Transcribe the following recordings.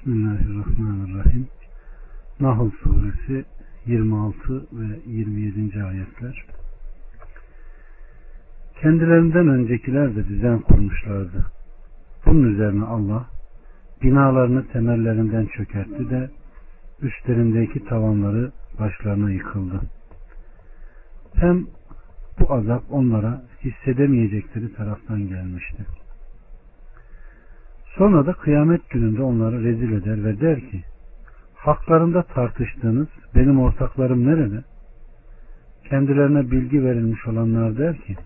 Bismillahirrahmanirrahim. Nahl suresi 26 ve 27. ayetler. Kendilerinden öncekiler de düzen kurmuşlardı. Bunun üzerine Allah binalarını temellerinden çökertti de üstlerindeki tavanları başlarına yıkıldı. Hem bu azap onlara hissedemeyecekleri taraftan gelmişti. Sonra da kıyamet gününde onları rezil eder ve der ki haklarında tartıştığınız benim ortaklarım nerede? Kendilerine bilgi verilmiş olanlar der ki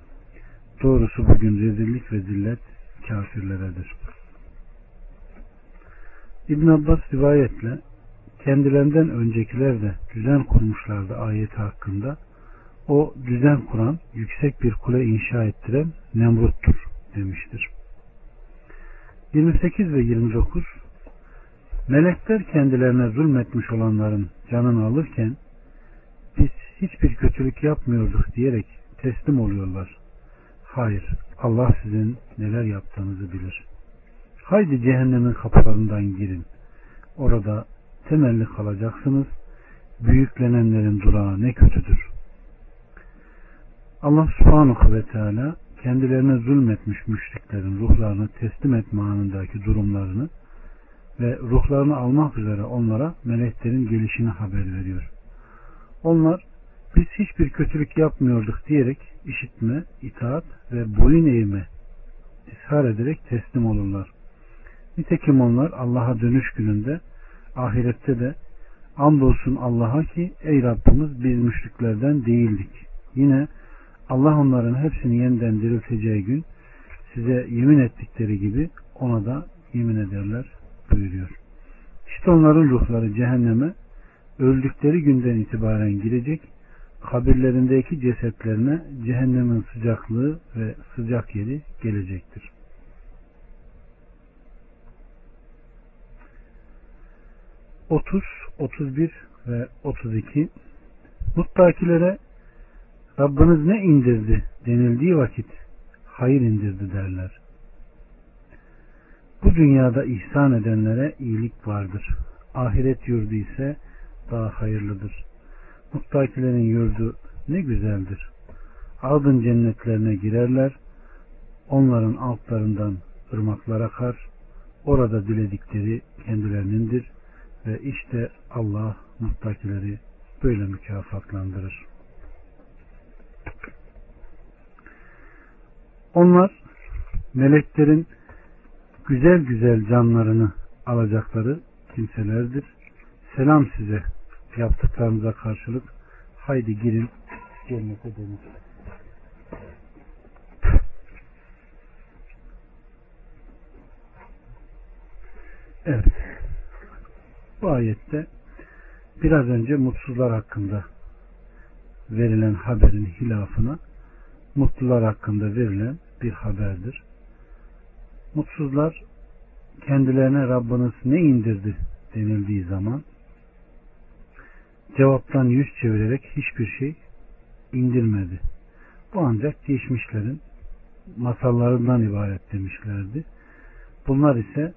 doğrusu bugün rezillik ve zillet kafirleredir. İbn Abbas rivayetle kendilerinden öncekiler de düzen kurmuşlardı ayeti hakkında. O düzen kuran, yüksek bir kule inşa ettiren Nemrut'tur demiştir. 28 ve 29 Melekler kendilerine zulmetmiş olanların canını alırken biz hiçbir kötülük yapmıyorduk diyerek teslim oluyorlar. Hayır, Allah sizin neler yaptığınızı bilir. Haydi cehennemin kapılarından girin. Orada temelli kalacaksınız. Büyüklenenlerin durağı ne kötüdür. Allah subhanahu ve teala kendilerine zulmetmiş müşriklerin ruhlarını teslim etme anındaki durumlarını ve ruhlarını almak üzere onlara meleklerin gelişini haber veriyor. Onlar biz hiçbir kötülük yapmıyorduk diyerek işitme, itaat ve boyun eğme ishar ederek teslim olurlar. Nitekim onlar Allah'a dönüş gününde ahirette de andolsun Allah'a ki ey Rabbimiz biz müşriklerden değildik. Yine Allah onların hepsini yeniden dirilteceği gün size yemin ettikleri gibi ona da yemin ederler buyuruyor. İşte onların ruhları cehenneme öldükleri günden itibaren girecek kabirlerindeki cesetlerine cehennemin sıcaklığı ve sıcak yeri gelecektir. Otuz, otuz bir ve otuz iki Muttakilere Rabbiniz ne indirdi denildiği vakit hayır indirdi derler. Bu dünyada ihsan edenlere iyilik vardır. Ahiret yurdu ise daha hayırlıdır. Muttakilerin yurdu ne güzeldir. Adın cennetlerine girerler. Onların altlarından ırmaklar akar. Orada diledikleri kendilerinindir. Ve işte Allah muttakileri böyle mükafatlandırır. Onlar meleklerin güzel güzel canlarını alacakları kimselerdir. Selam size yaptıklarınıza karşılık haydi girin cennete denir. Evet. Bu ayette biraz önce mutsuzlar hakkında verilen haberin hilafına mutlular hakkında verilen bir haberdir. Mutsuzlar kendilerine Rabbiniz ne indirdi denildiği zaman cevaptan yüz çevirerek hiçbir şey indirmedi. Bu ancak geçmişlerin masallarından ibaret demişlerdi. Bunlar ise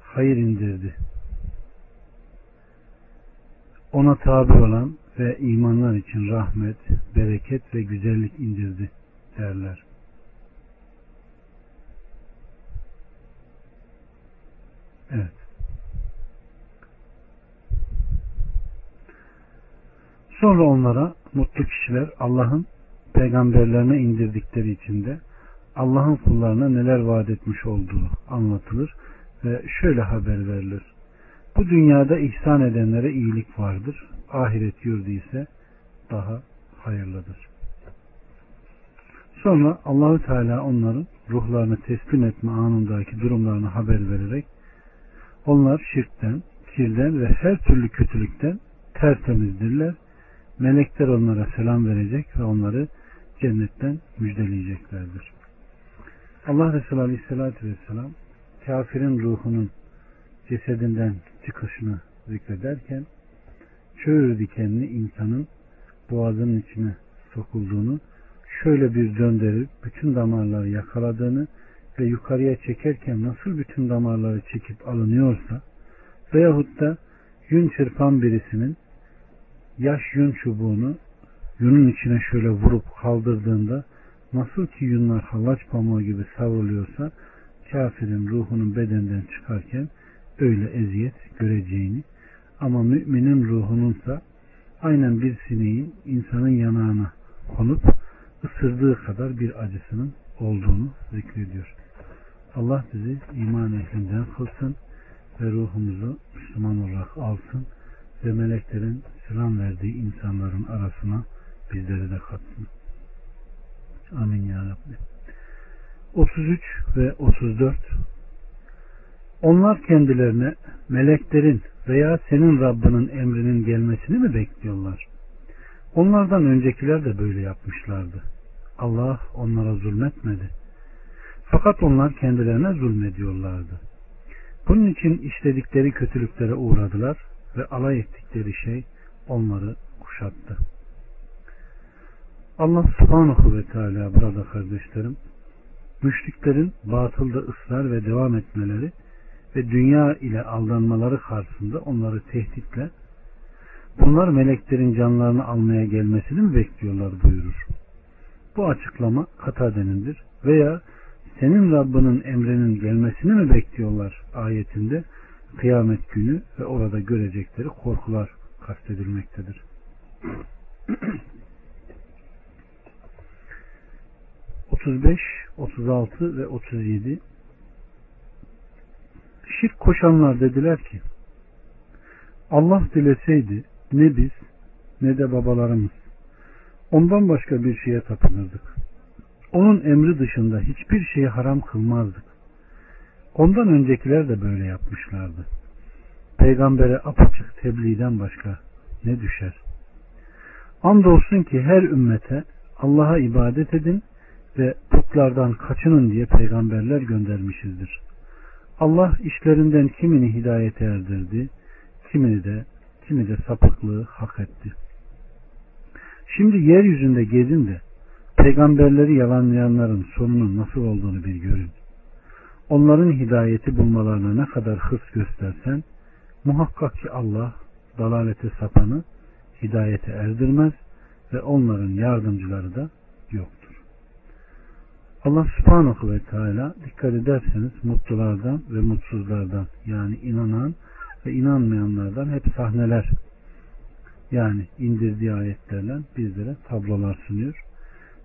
hayır indirdi. Ona tabi olan ve imanlar için rahmet, bereket ve güzellik indirdi derler. Evet. Sonra onlara mutlu kişiler Allah'ın peygamberlerine indirdikleri içinde Allah'ın kullarına neler vaat etmiş olduğu anlatılır ve şöyle haber verilir. Bu dünyada ihsan edenlere iyilik vardır. Ahiret yurdu ise daha hayırlıdır. Sonra Allahü Teala onların ruhlarını teslim etme anındaki durumlarını haber vererek onlar şirkten, kirden ve her türlü kötülükten tertemizdirler. Melekler onlara selam verecek ve onları cennetten müjdeleyeceklerdir. Allah Resulü Aleyhisselatü Vesselam kafirin ruhunun cesedinden çıkışını zikrederken çöğür dikenli insanın boğazının içine sokulduğunu şöyle bir döndürüp bütün damarları yakaladığını ve yukarıya çekerken nasıl bütün damarları çekip alınıyorsa veyahut da yün çırpan birisinin yaş yün çubuğunu yünün içine şöyle vurup kaldırdığında nasıl ki yünler hallaç pamuğu gibi savruluyorsa kafirin ruhunun bedenden çıkarken öyle eziyet göreceğini ama müminin ruhununsa aynen bir sineğin insanın yanağına konup ısırdığı kadar bir acısının olduğunu zikrediyor. Allah bizi iman ehlinden kılsın ve ruhumuzu Müslüman olarak alsın ve meleklerin selam verdiği insanların arasına bizleri de katsın. Amin ya Rabbi. 33 ve 34 Onlar kendilerine meleklerin veya senin Rabbinin emrinin gelmesini mi bekliyorlar? Onlardan öncekiler de böyle yapmışlardı. Allah onlara zulmetmedi. Fakat onlar kendilerine zulmediyorlardı. Bunun için işledikleri kötülüklere uğradılar ve alay ettikleri şey onları kuşattı. Allah subhanahu ve teala burada kardeşlerim müşriklerin batılda ısrar ve devam etmeleri ve dünya ile aldanmaları karşısında onları tehditle bunlar meleklerin canlarını almaya gelmesini mi bekliyorlar buyurur. Bu açıklama Katadenindir veya senin Rabbinin emrinin gelmesini mi bekliyorlar ayetinde kıyamet günü ve orada görecekleri korkular kastedilmektedir. 35, 36 ve 37 Şirk koşanlar dediler ki Allah dileseydi ne biz ne de babalarımız ondan başka bir şeye tapınırdık. Onun emri dışında hiçbir şeyi haram kılmazdık. Ondan öncekiler de böyle yapmışlardı. Peygambere apaçık tebliğden başka ne düşer? Andolsun ki her ümmete Allah'a ibadet edin ve putlardan kaçının diye peygamberler göndermişizdir. Allah işlerinden kimini hidayete erdirdi, kimini de kimi de sapıklığı hak etti. Şimdi yeryüzünde gezin de peygamberleri yalanlayanların sonunun nasıl olduğunu bir görün. Onların hidayeti bulmalarına ne kadar hırs göstersen muhakkak ki Allah dalalete sapanı hidayete erdirmez ve onların yardımcıları da. Allah subhanahu ve teala dikkat ederseniz mutlulardan ve mutsuzlardan yani inanan ve inanmayanlardan hep sahneler yani indirdiği ayetlerle bizlere tablolar sunuyor.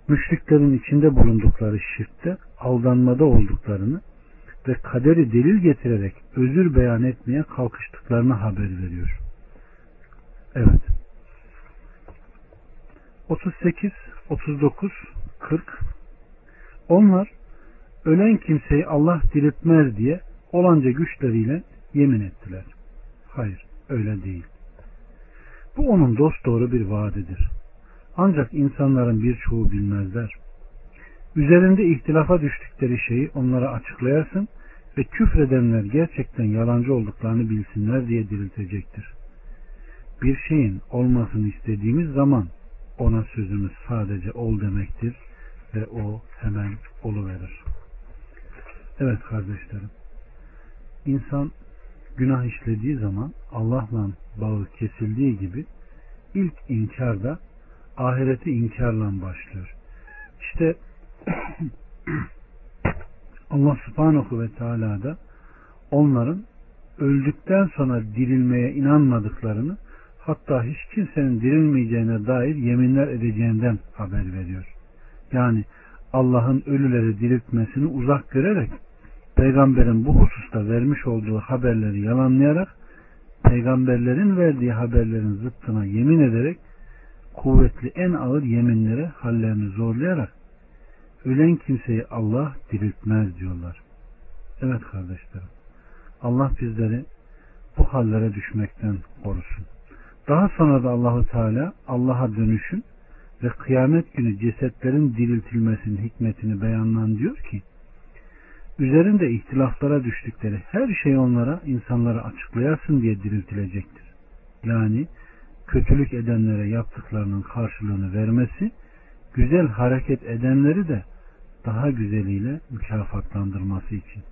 Müşriklerin içinde bulundukları şirkte aldanmada olduklarını ve kaderi delil getirerek özür beyan etmeye kalkıştıklarını haber veriyor. Evet. 38, 39, 40 Onlar ölen kimseyi Allah diriltmez diye olanca güçleriyle yemin ettiler. Hayır, öyle değil. Bu onun dost doğru bir vaadidir. Ancak insanların birçoğu bilmezler. Üzerinde ihtilafa düştükleri şeyi onlara açıklayasın ve küfredenler gerçekten yalancı olduklarını bilsinler diye diriltecektir. Bir şeyin olmasını istediğimiz zaman ona sözümüz sadece ol demektir ve o hemen oluverir. Evet kardeşlerim. İnsan günah işlediği zaman Allah'la bağı kesildiği gibi ilk inkar da ahireti inkarla başlıyor. İşte Allah subhanahu ve teala da onların öldükten sonra dirilmeye inanmadıklarını hatta hiç kimsenin dirilmeyeceğine dair yeminler edeceğinden haber veriyor. Yani Allah'ın ölüleri diriltmesini uzak görerek peygamberin bu hususta vermiş olduğu haberleri yalanlayarak peygamberlerin verdiği haberlerin zıttına yemin ederek kuvvetli en ağır yeminlere hallerini zorlayarak ölen kimseyi Allah diriltmez diyorlar. Evet kardeşlerim. Allah bizleri bu hallere düşmekten korusun. Daha sonra da Allahu Teala Allah'a dönüşün ve kıyamet günü cesetlerin diriltilmesinin hikmetini beyanlan diyor ki üzerinde ihtilaflara düştükleri her şey onlara insanlara açıklayasın diye diriltilecektir. Yani kötülük edenlere yaptıklarının karşılığını vermesi, güzel hareket edenleri de daha güzeliyle mükafatlandırması için.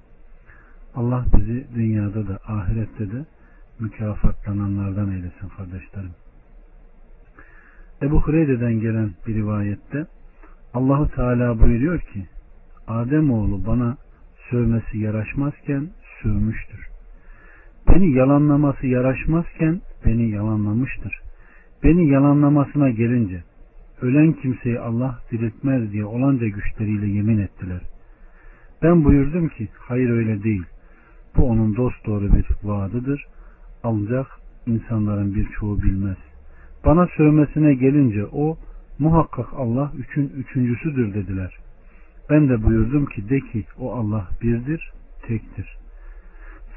Allah bizi dünyada da ahirette de mükafatlananlardan eylesin kardeşlerim. Ebu Hureyre'den gelen bir rivayette Allahu Teala buyuruyor ki Adem oğlu bana sövmesi yaraşmazken sövmüştür. Beni yalanlaması yaraşmazken beni yalanlamıştır. Beni yalanlamasına gelince ölen kimseyi Allah diriltmez diye olanca güçleriyle yemin ettiler. Ben buyurdum ki hayır öyle değil. Bu onun dost doğru bir vaadıdır. Ancak insanların birçoğu bilmez. Bana sövmesine gelince o muhakkak Allah üçün üçüncüsüdür dediler. Ben de buyurdum ki de ki o Allah birdir, tektir.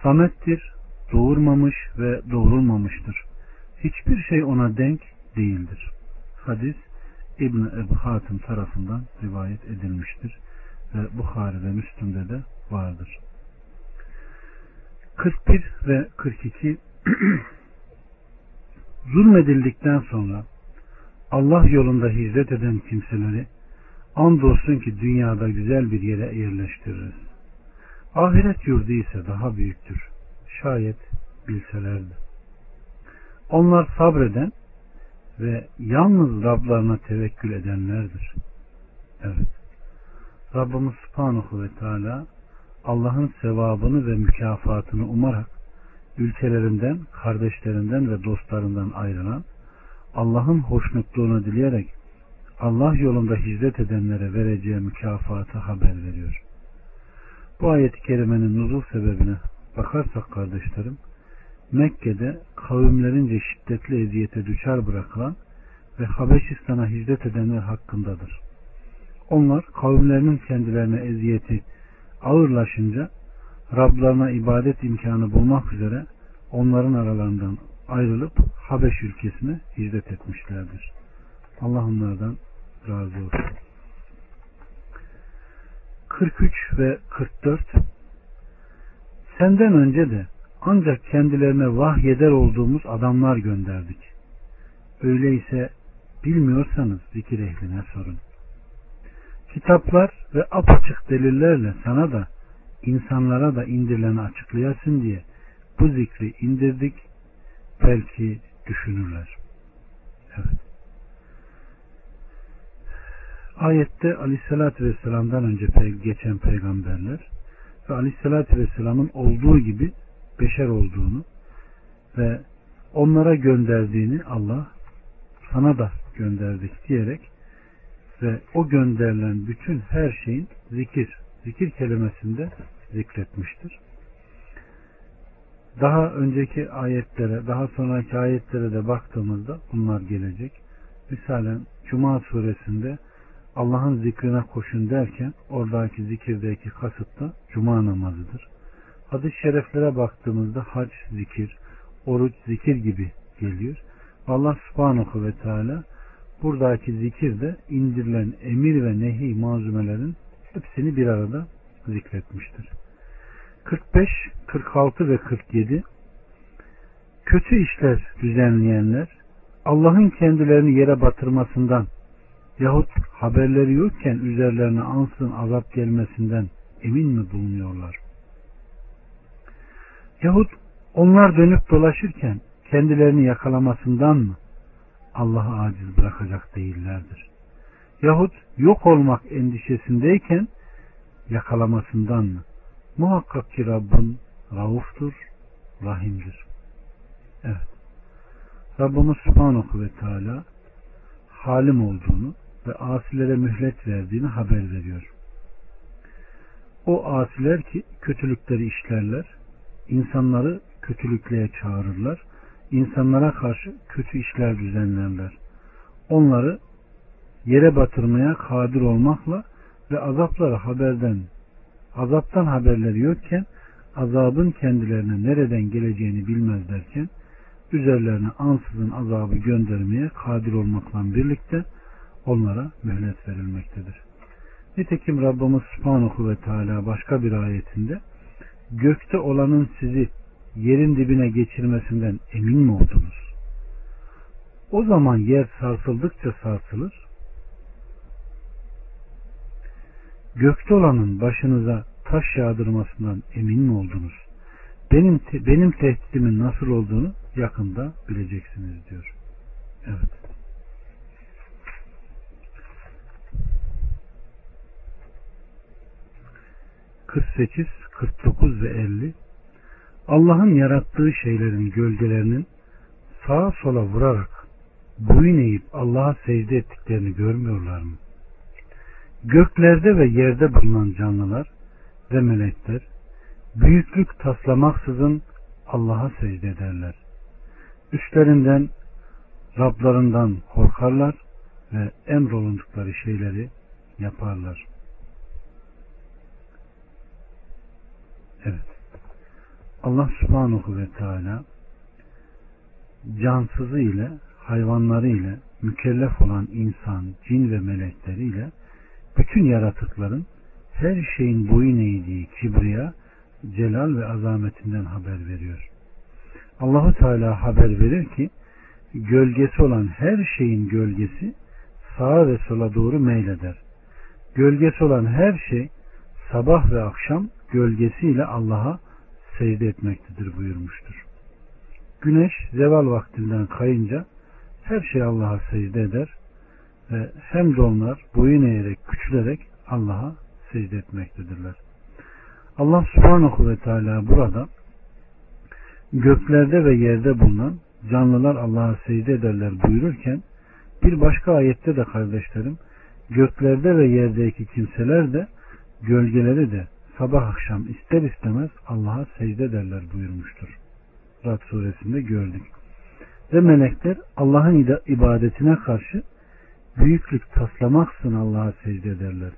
Samettir, doğurmamış ve doğrulmamıştır. Hiçbir şey ona denk değildir. Hadis İbn Ebu Hatim tarafından rivayet edilmiştir ve Bukhari ve Müslüm'de de vardır. 41 ve 42 zulmedildikten sonra Allah yolunda hicret eden kimseleri andolsun ki dünyada güzel bir yere yerleştiririz. Ahiret yurdu ise daha büyüktür. Şayet bilselerdi. Onlar sabreden ve yalnız Rablarına tevekkül edenlerdir. Evet. Rabbimiz Subhanahu ve Teala Allah'ın sevabını ve mükafatını umarak ülkelerinden, kardeşlerinden ve dostlarından ayrılan, Allah'ın hoşnutluğunu dileyerek Allah yolunda hicret edenlere vereceği mükafatı haber veriyor. Bu ayet-i kerimenin nuzul sebebine bakarsak kardeşlerim, Mekke'de kavimlerince şiddetli eziyete düşer bırakılan ve Habeşistan'a hicret edenler hakkındadır. Onlar kavimlerinin kendilerine eziyeti ağırlaşınca Rablarına ibadet imkanı bulmak üzere onların aralarından ayrılıp Habeş ülkesine hicret etmişlerdir. Allah onlardan razı olsun. 43 ve 44 Senden önce de ancak kendilerine vahyeder olduğumuz adamlar gönderdik. Öyleyse bilmiyorsanız zikir ehline sorun. Kitaplar ve apaçık delillerle sana da insanlara da indirileni açıklayasın diye bu zikri indirdik. Belki düşünürler. Evet. Ayette Aleyhisselatü Vesselam'dan önce geçen peygamberler ve Aleyhisselatü Vesselam'ın olduğu gibi beşer olduğunu ve onlara gönderdiğini Allah sana da gönderdik diyerek ve o gönderilen bütün her şeyin zikir, zikir kelimesinde zikretmiştir. Daha önceki ayetlere, daha sonraki ayetlere de baktığımızda bunlar gelecek. Misalen Cuma suresinde Allah'ın zikrine koşun derken oradaki zikirdeki kasıt da Cuma namazıdır. Hadis-i şereflere baktığımızda hac zikir, oruç zikir gibi geliyor. Allah subhanahu ve teala buradaki zikir de indirilen emir ve nehi malzumelerin hepsini bir arada zikretmiştir. 45, 46 ve 47 Kötü işler düzenleyenler Allah'ın kendilerini yere batırmasından yahut haberleri yokken üzerlerine ansın azap gelmesinden emin mi bulunuyorlar? Yahut onlar dönüp dolaşırken kendilerini yakalamasından mı Allah'ı aciz bırakacak değillerdir? Yahut yok olmak endişesindeyken yakalamasından mı? Muhakkak ki Rabbin rauftur, rahimdir. Evet. Rabbimiz Subhanahu ve Teala halim olduğunu ve asilere mühlet verdiğini haber veriyor. O asiler ki kötülükleri işlerler, insanları kötülüklüğe çağırırlar, insanlara karşı kötü işler düzenlerler. Onları yere batırmaya kadir olmakla ve azapları haberden azaptan haberleri yokken azabın kendilerine nereden geleceğini bilmezlerken üzerlerine ansızın azabı göndermeye kadir olmakla birlikte onlara mühlet verilmektedir. Nitekim Rabbimiz Subhanahu ve Teala başka bir ayetinde gökte olanın sizi yerin dibine geçirmesinden emin mi oldunuz? O zaman yer sarsıldıkça sarsılır. Gökte olanın başınıza taş yağdırmasından emin mi oldunuz? benim te, benim tehdidimin nasıl olduğunu yakında bileceksiniz diyor. Evet. ...48, 49 ve 50... ...Allah'ın yarattığı şeylerin gölgelerinin... ...sağa sola vurarak... ...boyun eğip Allah'a secde ettiklerini görmüyorlar mı? Göklerde ve yerde bulunan canlılar... ...ve melekler... ...büyüklük taslamaksızın... ...Allah'a secde ederler. Üstlerinden... ...Rablarından korkarlar... ...ve emrolundukları şeyleri yaparlar. Evet. Allah subhanahu ve teala cansızı ile hayvanları ile mükellef olan insan, cin ve melekleri ile bütün yaratıkların her şeyin boyun eğdiği kibriya, celal ve azametinden haber veriyor. Allahu Teala haber verir ki gölgesi olan her şeyin gölgesi sağa ve sola doğru meyleder. Gölgesi olan her şey sabah ve akşam gölgesiyle Allah'a secde etmektedir buyurmuştur. Güneş zeval vaktinden kayınca her şey Allah'a secde eder ve hem de onlar boyun eğerek küçülerek Allah'a secde etmektedirler. Allah subhanahu ve teala burada göklerde ve yerde bulunan canlılar Allah'a secde ederler buyururken bir başka ayette de kardeşlerim göklerde ve yerdeki kimseler de gölgeleri de sabah akşam ister istemez Allah'a secde ederler buyurmuştur. Rad suresinde gördük. Ve melekler Allah'ın ibadetine karşı büyüklük taslamaksın Allah'a secde ederler.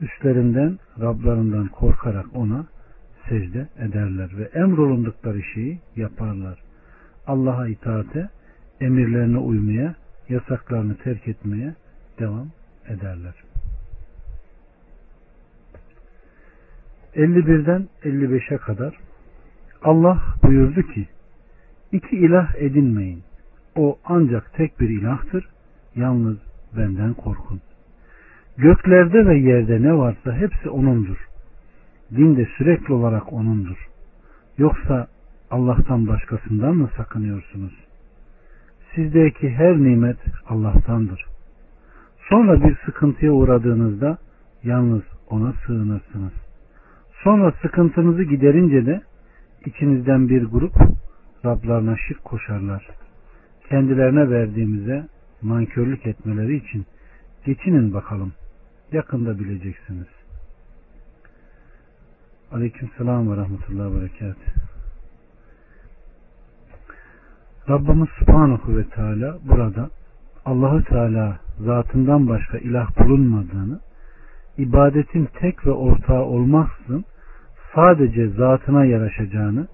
Üstlerinden Rablarından korkarak ona secde ederler ve emrolundukları şeyi yaparlar. Allah'a itaate, emirlerine uymaya, yasaklarını terk etmeye devam ederler. 51'den 55'e kadar Allah buyurdu ki iki ilah edinmeyin. O ancak tek bir ilahtır. Yalnız benden korkun. Göklerde ve yerde ne varsa hepsi O'nundur. Din de sürekli olarak O'nundur. Yoksa Allah'tan başkasından mı sakınıyorsunuz? Sizdeki her nimet Allah'tandır. Sonra bir sıkıntıya uğradığınızda yalnız O'na sığınırsınız. Sonra sıkıntınızı giderince de içinizden bir grup Rablarına şirk koşarlar. Kendilerine verdiğimize nankörlük etmeleri için geçinin bakalım. Yakında bileceksiniz. Aleyküm selam ve rahmetullahi ve berekat. Rabbimiz Subhanahu ve Teala burada Allahü Teala zatından başka ilah bulunmadığını, ibadetin tek ve ortağı olmaksızın sadece zatına yaraşacağını,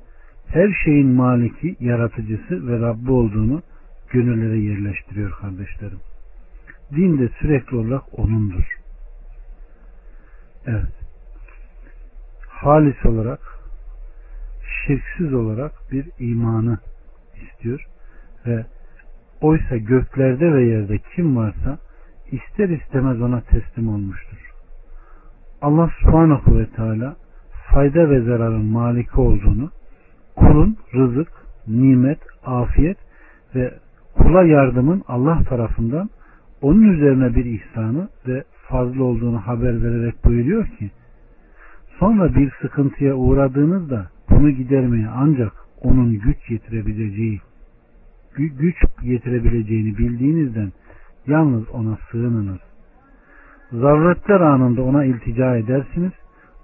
her şeyin maliki, yaratıcısı ve Rabbi olduğunu gönüllere yerleştiriyor kardeşlerim. Din de sürekli olarak O'nundur. Evet. Halis olarak, şirksiz olarak bir imanı istiyor ve oysa göklerde ve yerde kim varsa ister istemez ona teslim olmuştur. Allah subhanahu ve teala fayda ve zararın maliki olduğunu, kulun rızık, nimet, afiyet ve kula yardımın Allah tarafından onun üzerine bir ihsanı ve fazla olduğunu haber vererek buyuruyor ki sonra bir sıkıntıya uğradığınızda bunu gidermeye ancak onun güç yetirebileceği güç yetirebileceğini bildiğinizden yalnız ona sığınınız. Zaruretler anında ona iltica edersiniz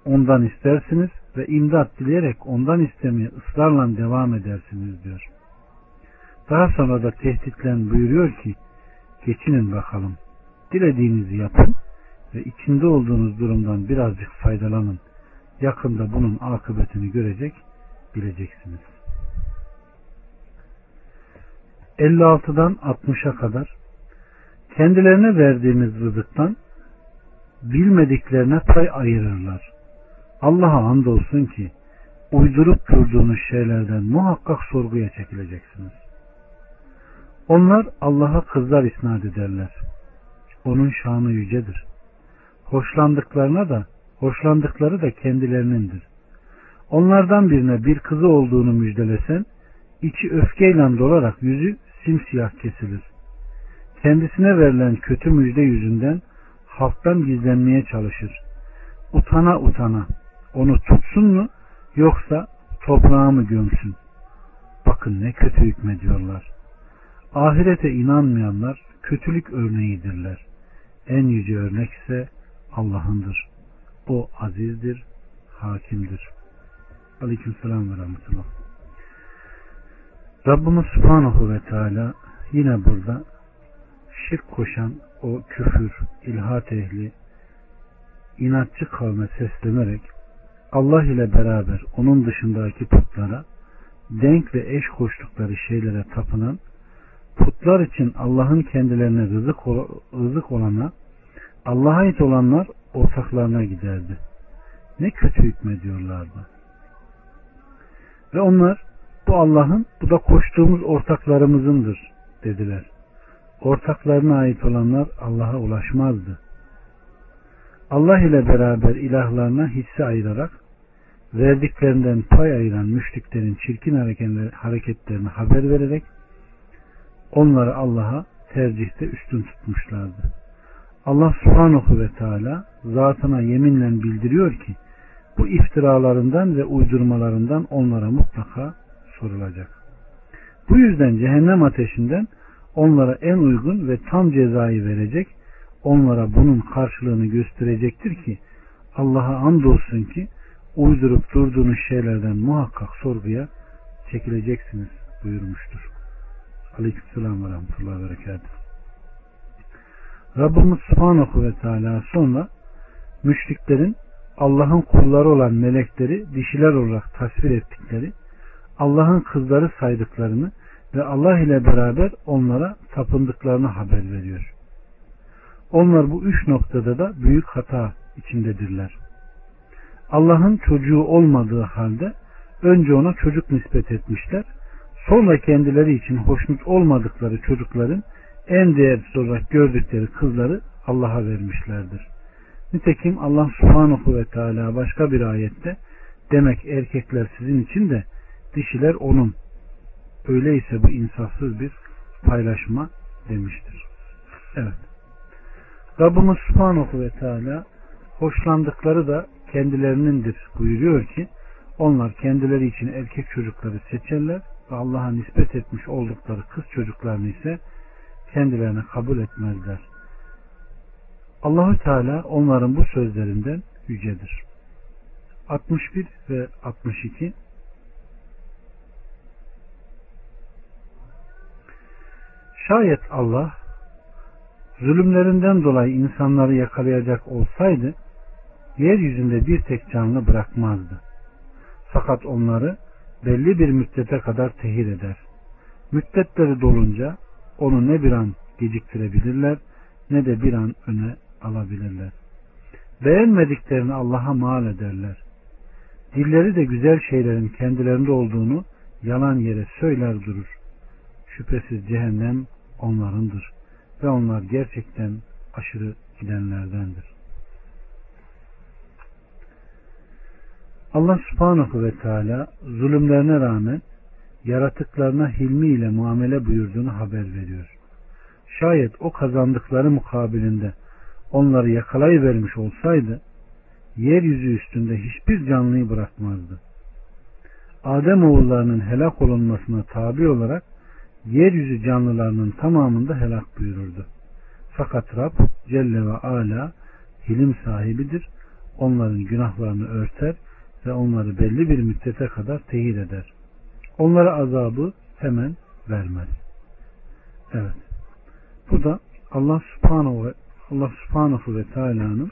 ondan istersiniz ve imdat dileyerek ondan istemeye ısrarla devam edersiniz diyor. Daha sonra da tehditlen buyuruyor ki geçinin bakalım. Dilediğinizi yapın ve içinde olduğunuz durumdan birazcık faydalanın. Yakında bunun akıbetini görecek, bileceksiniz. 56'dan 60'a kadar kendilerine verdiğimiz rızıktan bilmediklerine pay ayırırlar. Allah'a andolsun ki uydurup durduğunuz şeylerden muhakkak sorguya çekileceksiniz. Onlar Allah'a kızlar isnat ederler. Onun şanı yücedir. Hoşlandıklarına da hoşlandıkları da kendilerinindir. Onlardan birine bir kızı olduğunu müjdelesen, içi öfkeyle dolarak yüzü simsiyah kesilir. Kendisine verilen kötü müjde yüzünden halktan gizlenmeye çalışır. Utana utana onu tutsun mu yoksa toprağa mı gömsün? Bakın ne kötü hükmediyorlar. Ahirete inanmayanlar kötülük örneğidirler. En yüce örnek ise Allah'ındır. O azizdir, hakimdir. Aleyküm selam ve rahmetullah. Rabbimiz Subhanahu ve Teala yine burada şirk koşan o küfür, ilhat ehli, inatçı kavme seslenerek Allah ile beraber onun dışındaki putlara denk ve eş koştukları şeylere tapınan putlar için Allah'ın kendilerine rızık, rızık olana Allah'a ait olanlar ortaklarına giderdi. Ne kötü hükmediyorlardı. Ve onlar bu Allah'ın bu da koştuğumuz ortaklarımızındır dediler. Ortaklarına ait olanlar Allah'a ulaşmazdı. Allah ile beraber ilahlarına hisse ayırarak verdiklerinden pay ayıran müşriklerin çirkin hareketlerini haber vererek onları Allah'a tercihte üstün tutmuşlardı. Allah subhanahu ve teala zatına yeminle bildiriyor ki bu iftiralarından ve uydurmalarından onlara mutlaka sorulacak. Bu yüzden cehennem ateşinden onlara en uygun ve tam cezayı verecek, onlara bunun karşılığını gösterecektir ki Allah'a andolsun ki uydurup durduğunuz şeylerden muhakkak sorguya çekileceksiniz buyurmuştur. Aleykümselam ve rahmetullahi ve berekatuhu. Rabbimiz Subhanahu ve Teala sonra müşriklerin Allah'ın kulları olan melekleri dişiler olarak tasvir ettikleri, Allah'ın kızları saydıklarını ve Allah ile beraber onlara tapındıklarını haber veriyor. Onlar bu üç noktada da büyük hata içindedirler. Allah'ın çocuğu olmadığı halde önce ona çocuk nispet etmişler. Sonra kendileri için hoşnut olmadıkları çocukların en değersiz olarak gördükleri kızları Allah'a vermişlerdir. Nitekim Allah subhanahu ve teala başka bir ayette demek erkekler sizin için de dişiler onun. Öyleyse bu insafsız bir paylaşma demiştir. Evet. Rabbimiz subhanahu ve teala hoşlandıkları da kendilerinindir buyuruyor ki onlar kendileri için erkek çocukları seçerler Allah'a nispet etmiş oldukları kız çocuklarını ise kendilerine kabul etmezler. Allahü Teala onların bu sözlerinden yücedir. 61 ve 62 Şayet Allah zulümlerinden dolayı insanları yakalayacak olsaydı yeryüzünde bir tek canlı bırakmazdı. Fakat onları belli bir müddete kadar tehir eder. Müddetleri dolunca onu ne bir an geciktirebilirler ne de bir an öne alabilirler. Beğenmediklerini Allah'a mal ederler. Dilleri de güzel şeylerin kendilerinde olduğunu yalan yere söyler durur. Şüphesiz cehennem onlarındır ve onlar gerçekten aşırı gidenlerdendir. Allah subhanahu ve teala zulümlerine rağmen yaratıklarına hilmi ile muamele buyurduğunu haber veriyor. Şayet o kazandıkları mukabilinde onları yakalayıvermiş olsaydı yeryüzü üstünde hiçbir canlıyı bırakmazdı. Adem oğullarının helak olunmasına tabi olarak yeryüzü canlılarının tamamında helak buyururdu. Fakat Rab Celle ve Ala hilim sahibidir. Onların günahlarını örter ve onları belli bir müddete kadar tehir eder. Onlara azabı hemen vermez. Evet. Bu da Allah subhanahu ve Allah subhanahu ve teala'nın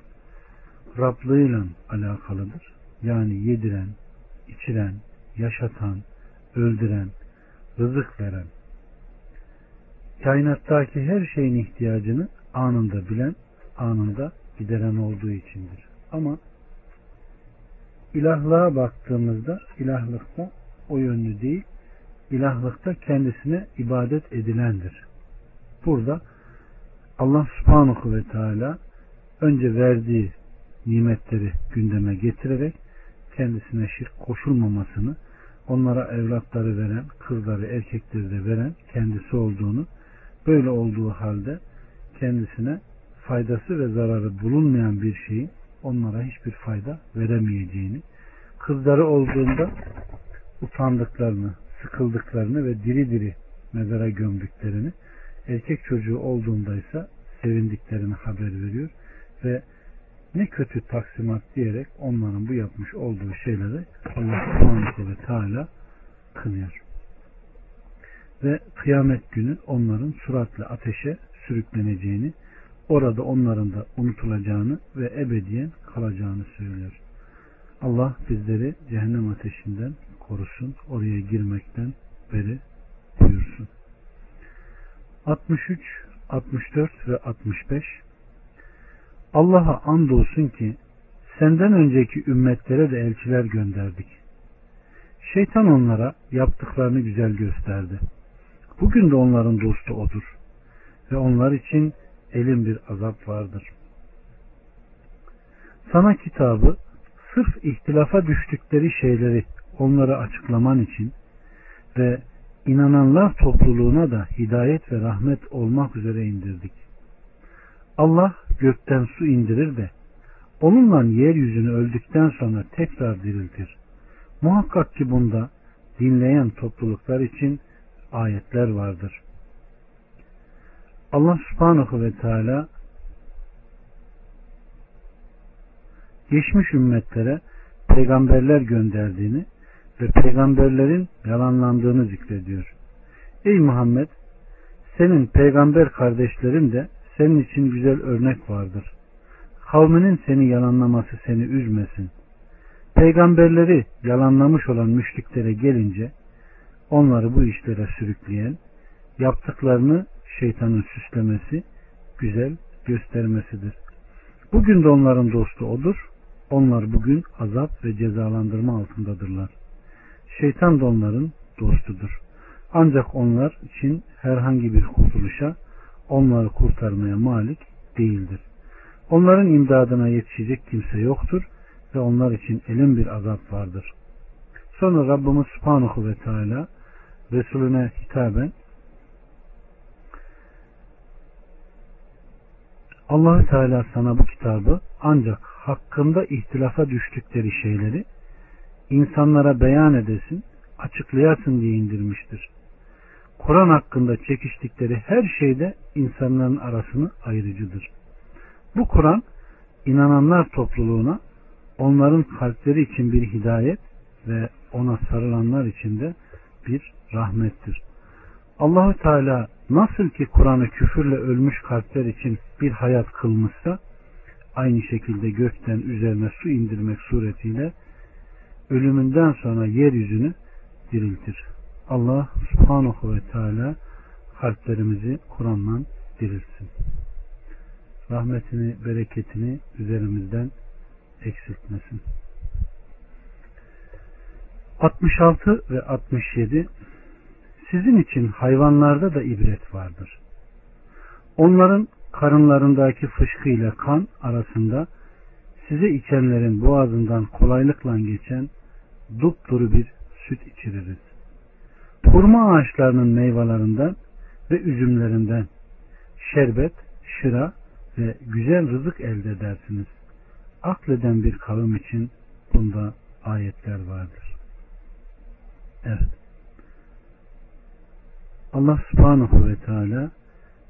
Rablığıyla alakalıdır. Yani yediren, içiren, yaşatan, öldüren, rızık veren, kainattaki her şeyin ihtiyacını anında bilen, anında gideren olduğu içindir. Ama ilahlığa baktığımızda ilahlıkta o yönlü değil, ilahlıkta kendisine ibadet edilendir. Burada Allah subhanahu ve teala önce verdiği nimetleri gündeme getirerek kendisine şirk koşulmamasını, onlara evlatları veren, kızları, erkekleri de veren kendisi olduğunu, böyle olduğu halde kendisine faydası ve zararı bulunmayan bir şeyin onlara hiçbir fayda veremeyeceğini, kızları olduğunda utandıklarını, sıkıldıklarını ve diri diri mezara gömdüklerini, erkek çocuğu olduğunda ise sevindiklerini haber veriyor ve ne kötü taksimat diyerek onların bu yapmış olduğu şeyleri Allah subhanahu ve teala kınıyor. Ve kıyamet günü onların suratla ateşe sürükleneceğini, orada onların da unutulacağını ve ebediyen kalacağını söylüyor. Allah bizleri cehennem ateşinden korusun, oraya girmekten beri buyursun. 63, 64 ve 65 Allah'a andolsun ki senden önceki ümmetlere de elçiler gönderdik. Şeytan onlara yaptıklarını güzel gösterdi. Bugün de onların dostu odur. Ve onlar için elin bir azap vardır. Sana kitabı sırf ihtilafa düştükleri şeyleri onlara açıklaman için ve inananlar topluluğuna da hidayet ve rahmet olmak üzere indirdik. Allah gökten su indirir de onunla yeryüzünü öldükten sonra tekrar diriltir. Muhakkak ki bunda dinleyen topluluklar için ayetler vardır. Allah subhanahu ve teala geçmiş ümmetlere peygamberler gönderdiğini ve peygamberlerin yalanlandığını zikrediyor. Ey Muhammed senin peygamber kardeşlerin de senin için güzel örnek vardır. Kavminin seni yalanlaması seni üzmesin. Peygamberleri yalanlamış olan müşriklere gelince onları bu işlere sürükleyen, yaptıklarını şeytanın süslemesi, güzel göstermesidir. Bugün de onların dostu odur. Onlar bugün azap ve cezalandırma altındadırlar. Şeytan da onların dostudur. Ancak onlar için herhangi bir kurtuluşa, onları kurtarmaya malik değildir. Onların imdadına yetişecek kimse yoktur ve onlar için elin bir azap vardır. Sonra Rabbimiz Subhanahu ve Teala Resulüne hitaben allah Teala sana bu kitabı ancak hakkında ihtilafa düştükleri şeyleri insanlara beyan edesin, açıklayasın diye indirmiştir. Kur'an hakkında çekiştikleri her şeyde insanların arasını ayırıcıdır. Bu Kur'an inananlar topluluğuna onların kalpleri için bir hidayet ve ona sarılanlar için de bir rahmettir. Allahü Teala nasıl ki Kur'an'ı küfürle ölmüş kalpler için bir hayat kılmışsa aynı şekilde gökten üzerine su indirmek suretiyle ölümünden sonra yeryüzünü diriltir. Allah subhanahu ve teala kalplerimizi Kur'an'la dirilsin. Rahmetini, bereketini üzerimizden eksiltmesin. 66 ve 67 Sizin için hayvanlarda da ibret vardır. Onların karınlarındaki fışkı ile kan arasında size içenlerin boğazından kolaylıkla geçen dupduru bir süt içiririz. Hurma ağaçlarının meyvelerinden ve üzümlerinden şerbet, şıra ve güzel rızık elde edersiniz. Akleden bir kavim için bunda ayetler vardır. Evet. Allah subhanahu ve teala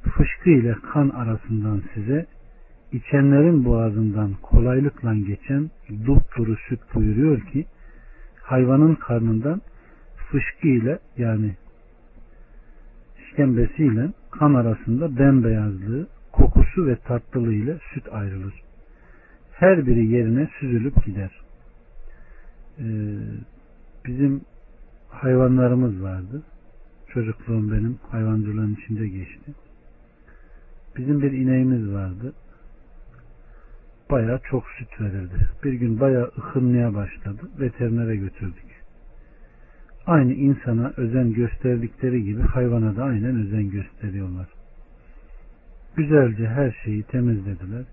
fışkı ile kan arasından size içenlerin boğazından kolaylıkla geçen dupduru süt buyuruyor ki hayvanın karnından fışkı ile yani işkembesiyle kan arasında bembeyazlığı, kokusu ve tatlılığı ile süt ayrılır. Her biri yerine süzülüp gider. Ee, bizim hayvanlarımız vardı. Çocukluğum benim hayvancılığın içinde geçti. Bizim bir ineğimiz vardı. Baya çok süt verirdi. Bir gün baya ıkınmaya başladı. Veterinere götürdük. Aynı insana özen gösterdikleri gibi hayvana da aynen özen gösteriyorlar. Güzelce her şeyi temizlediler.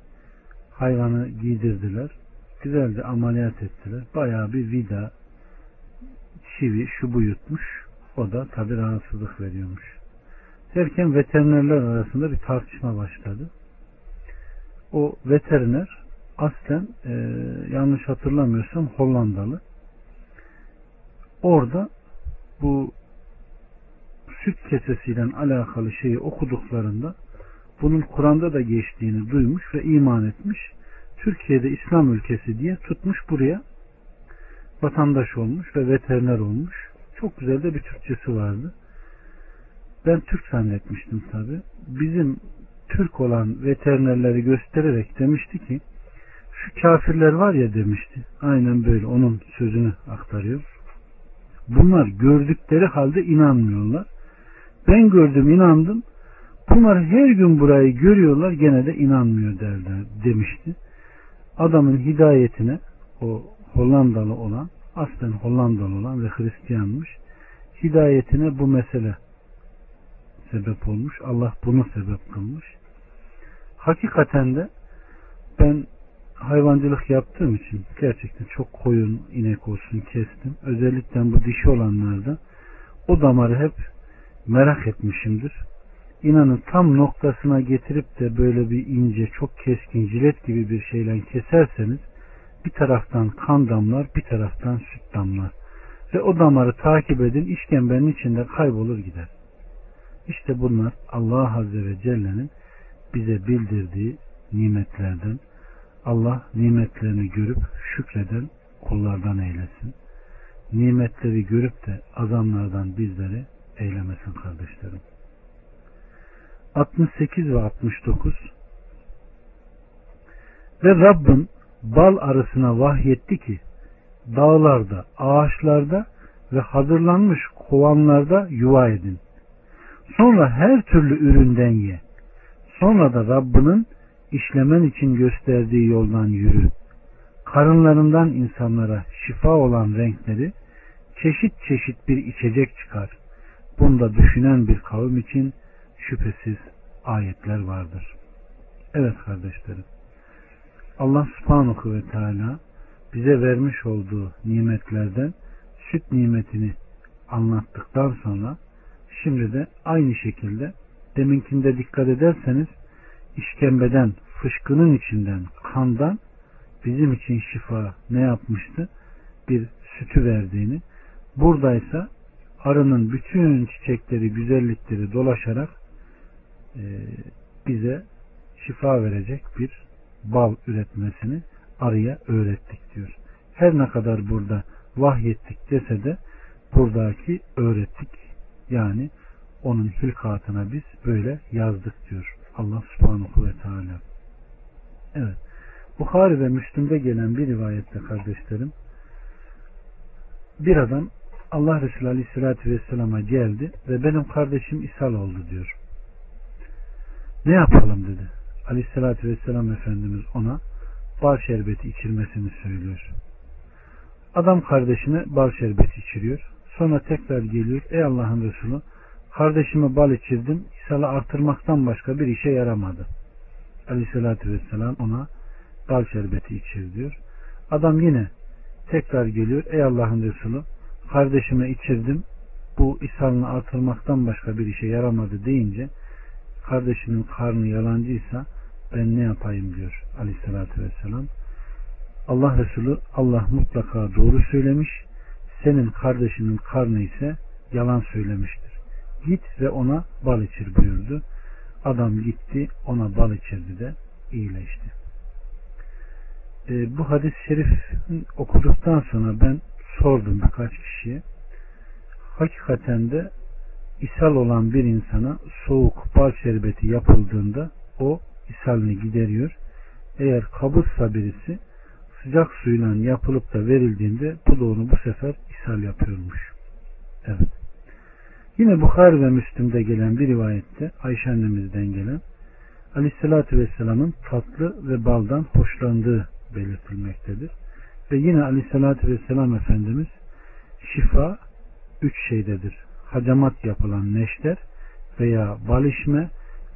Hayvanı giydirdiler. Güzelce ameliyat ettiler. Bayağı bir vida, çivi, şu bu yutmuş. O da tabi rahatsızlık veriyormuş. Derken veterinerler arasında bir tartışma başladı. O veteriner aslen e, yanlış hatırlamıyorsam Hollandalı. Orada bu süt kesesiyle alakalı şeyi okuduklarında bunun Kur'an'da da geçtiğini duymuş ve iman etmiş. Türkiye'de İslam ülkesi diye tutmuş buraya vatandaş olmuş ve veteriner olmuş. Çok güzel de bir Türkçesi vardı. Ben Türk zannetmiştim tabi. Bizim Türk olan veterinerleri göstererek demişti ki şu kafirler var ya demişti. Aynen böyle onun sözünü aktarıyor. Bunlar gördükleri halde inanmıyorlar. Ben gördüm inandım. Bunlar her gün burayı görüyorlar gene de inanmıyor derler demişti. Adamın hidayetine o Hollandalı olan aslen Hollandalı olan ve Hristiyanmış hidayetine bu mesele sebep olmuş. Allah bunu sebep kılmış. Hakikaten de ben hayvancılık yaptığım için gerçekten çok koyun, inek olsun kestim. Özellikle bu dişi olanlarda o damarı hep merak etmişimdir. İnanın tam noktasına getirip de böyle bir ince, çok keskin jilet gibi bir şeyle keserseniz bir taraftan kan damlar, bir taraftan süt damlar. Ve o damarı takip edin, işkembenin içinde kaybolur gider. İşte bunlar Allah Azze ve Celle'nin bize bildirdiği nimetlerden, Allah nimetlerini görüp şükreden kullardan eylesin. Nimetleri görüp de azamlardan bizleri eylemesin kardeşlerim. 68 ve 69 Ve Rabbin bal arısına vahyetti ki dağlarda, ağaçlarda ve hazırlanmış kovanlarda yuva edin. Sonra her türlü üründen ye. Sonra da Rabbinin işlemen için gösterdiği yoldan yürü. Karınlarından insanlara şifa olan renkleri çeşit çeşit bir içecek çıkar. Bunda düşünen bir kavim için şüphesiz ayetler vardır. Evet kardeşlerim. Allah subhanahu ve teala bize vermiş olduğu nimetlerden süt nimetini anlattıktan sonra şimdi de aynı şekilde deminkinde dikkat ederseniz işkembeden, fışkının içinden, kandan bizim için şifa ne yapmıştı? Bir sütü verdiğini. Buradaysa arının bütün çiçekleri, güzellikleri dolaşarak e, bize şifa verecek bir bal üretmesini arıya öğrettik diyor. Her ne kadar burada vahyettik dese de buradaki öğrettik. Yani onun hilkatına biz böyle yazdık diyor. Allah subhanahu ve teala. Evet. Bukhari ve Müslüm'de gelen bir rivayette kardeşlerim bir adam Allah Resulü Aleyhisselatü Vesselam'a geldi ve benim kardeşim ishal oldu diyor. Ne yapalım dedi. Aleyhisselatü Vesselam Efendimiz ona bal şerbeti içirmesini söylüyor. Adam kardeşine bal şerbeti içiriyor. Sonra tekrar geliyor. Ey Allah'ın Resulü kardeşime bal içirdim. İshal'ı artırmaktan başka bir işe yaramadı. Aleyhissalatü vesselam ona bal şerbeti içir diyor. Adam yine tekrar geliyor. Ey Allah'ın Resulü kardeşime içirdim. Bu ishalını artırmaktan başka bir işe yaramadı deyince kardeşinin karnı yalancıysa ben ne yapayım diyor aleyhissalatü vesselam. Allah Resulü Allah mutlaka doğru söylemiş. Senin kardeşinin karnı ise yalan söylemiştir. Git ve ona bal içir buyurdu. Adam gitti ona bal içirdi de iyileşti. E, bu hadis-i şerif okuduktan sonra ben sordum birkaç kişiye. Hakikaten de ishal olan bir insana soğuk bal şerbeti yapıldığında o ishalini gideriyor. Eğer kabızsa birisi sıcak suyla yapılıp da verildiğinde bu da onu bu sefer ishal yapıyormuş. Evet. Yine Bukhari ve Müslim'de gelen bir rivayette Ayşe annemizden gelen Aleyhisselatü Vesselam'ın tatlı ve baldan hoşlandığı belirtilmektedir. Ve yine Aleyhisselatü Vesselam Efendimiz şifa üç şeydedir. Hacamat yapılan neşter veya bal içme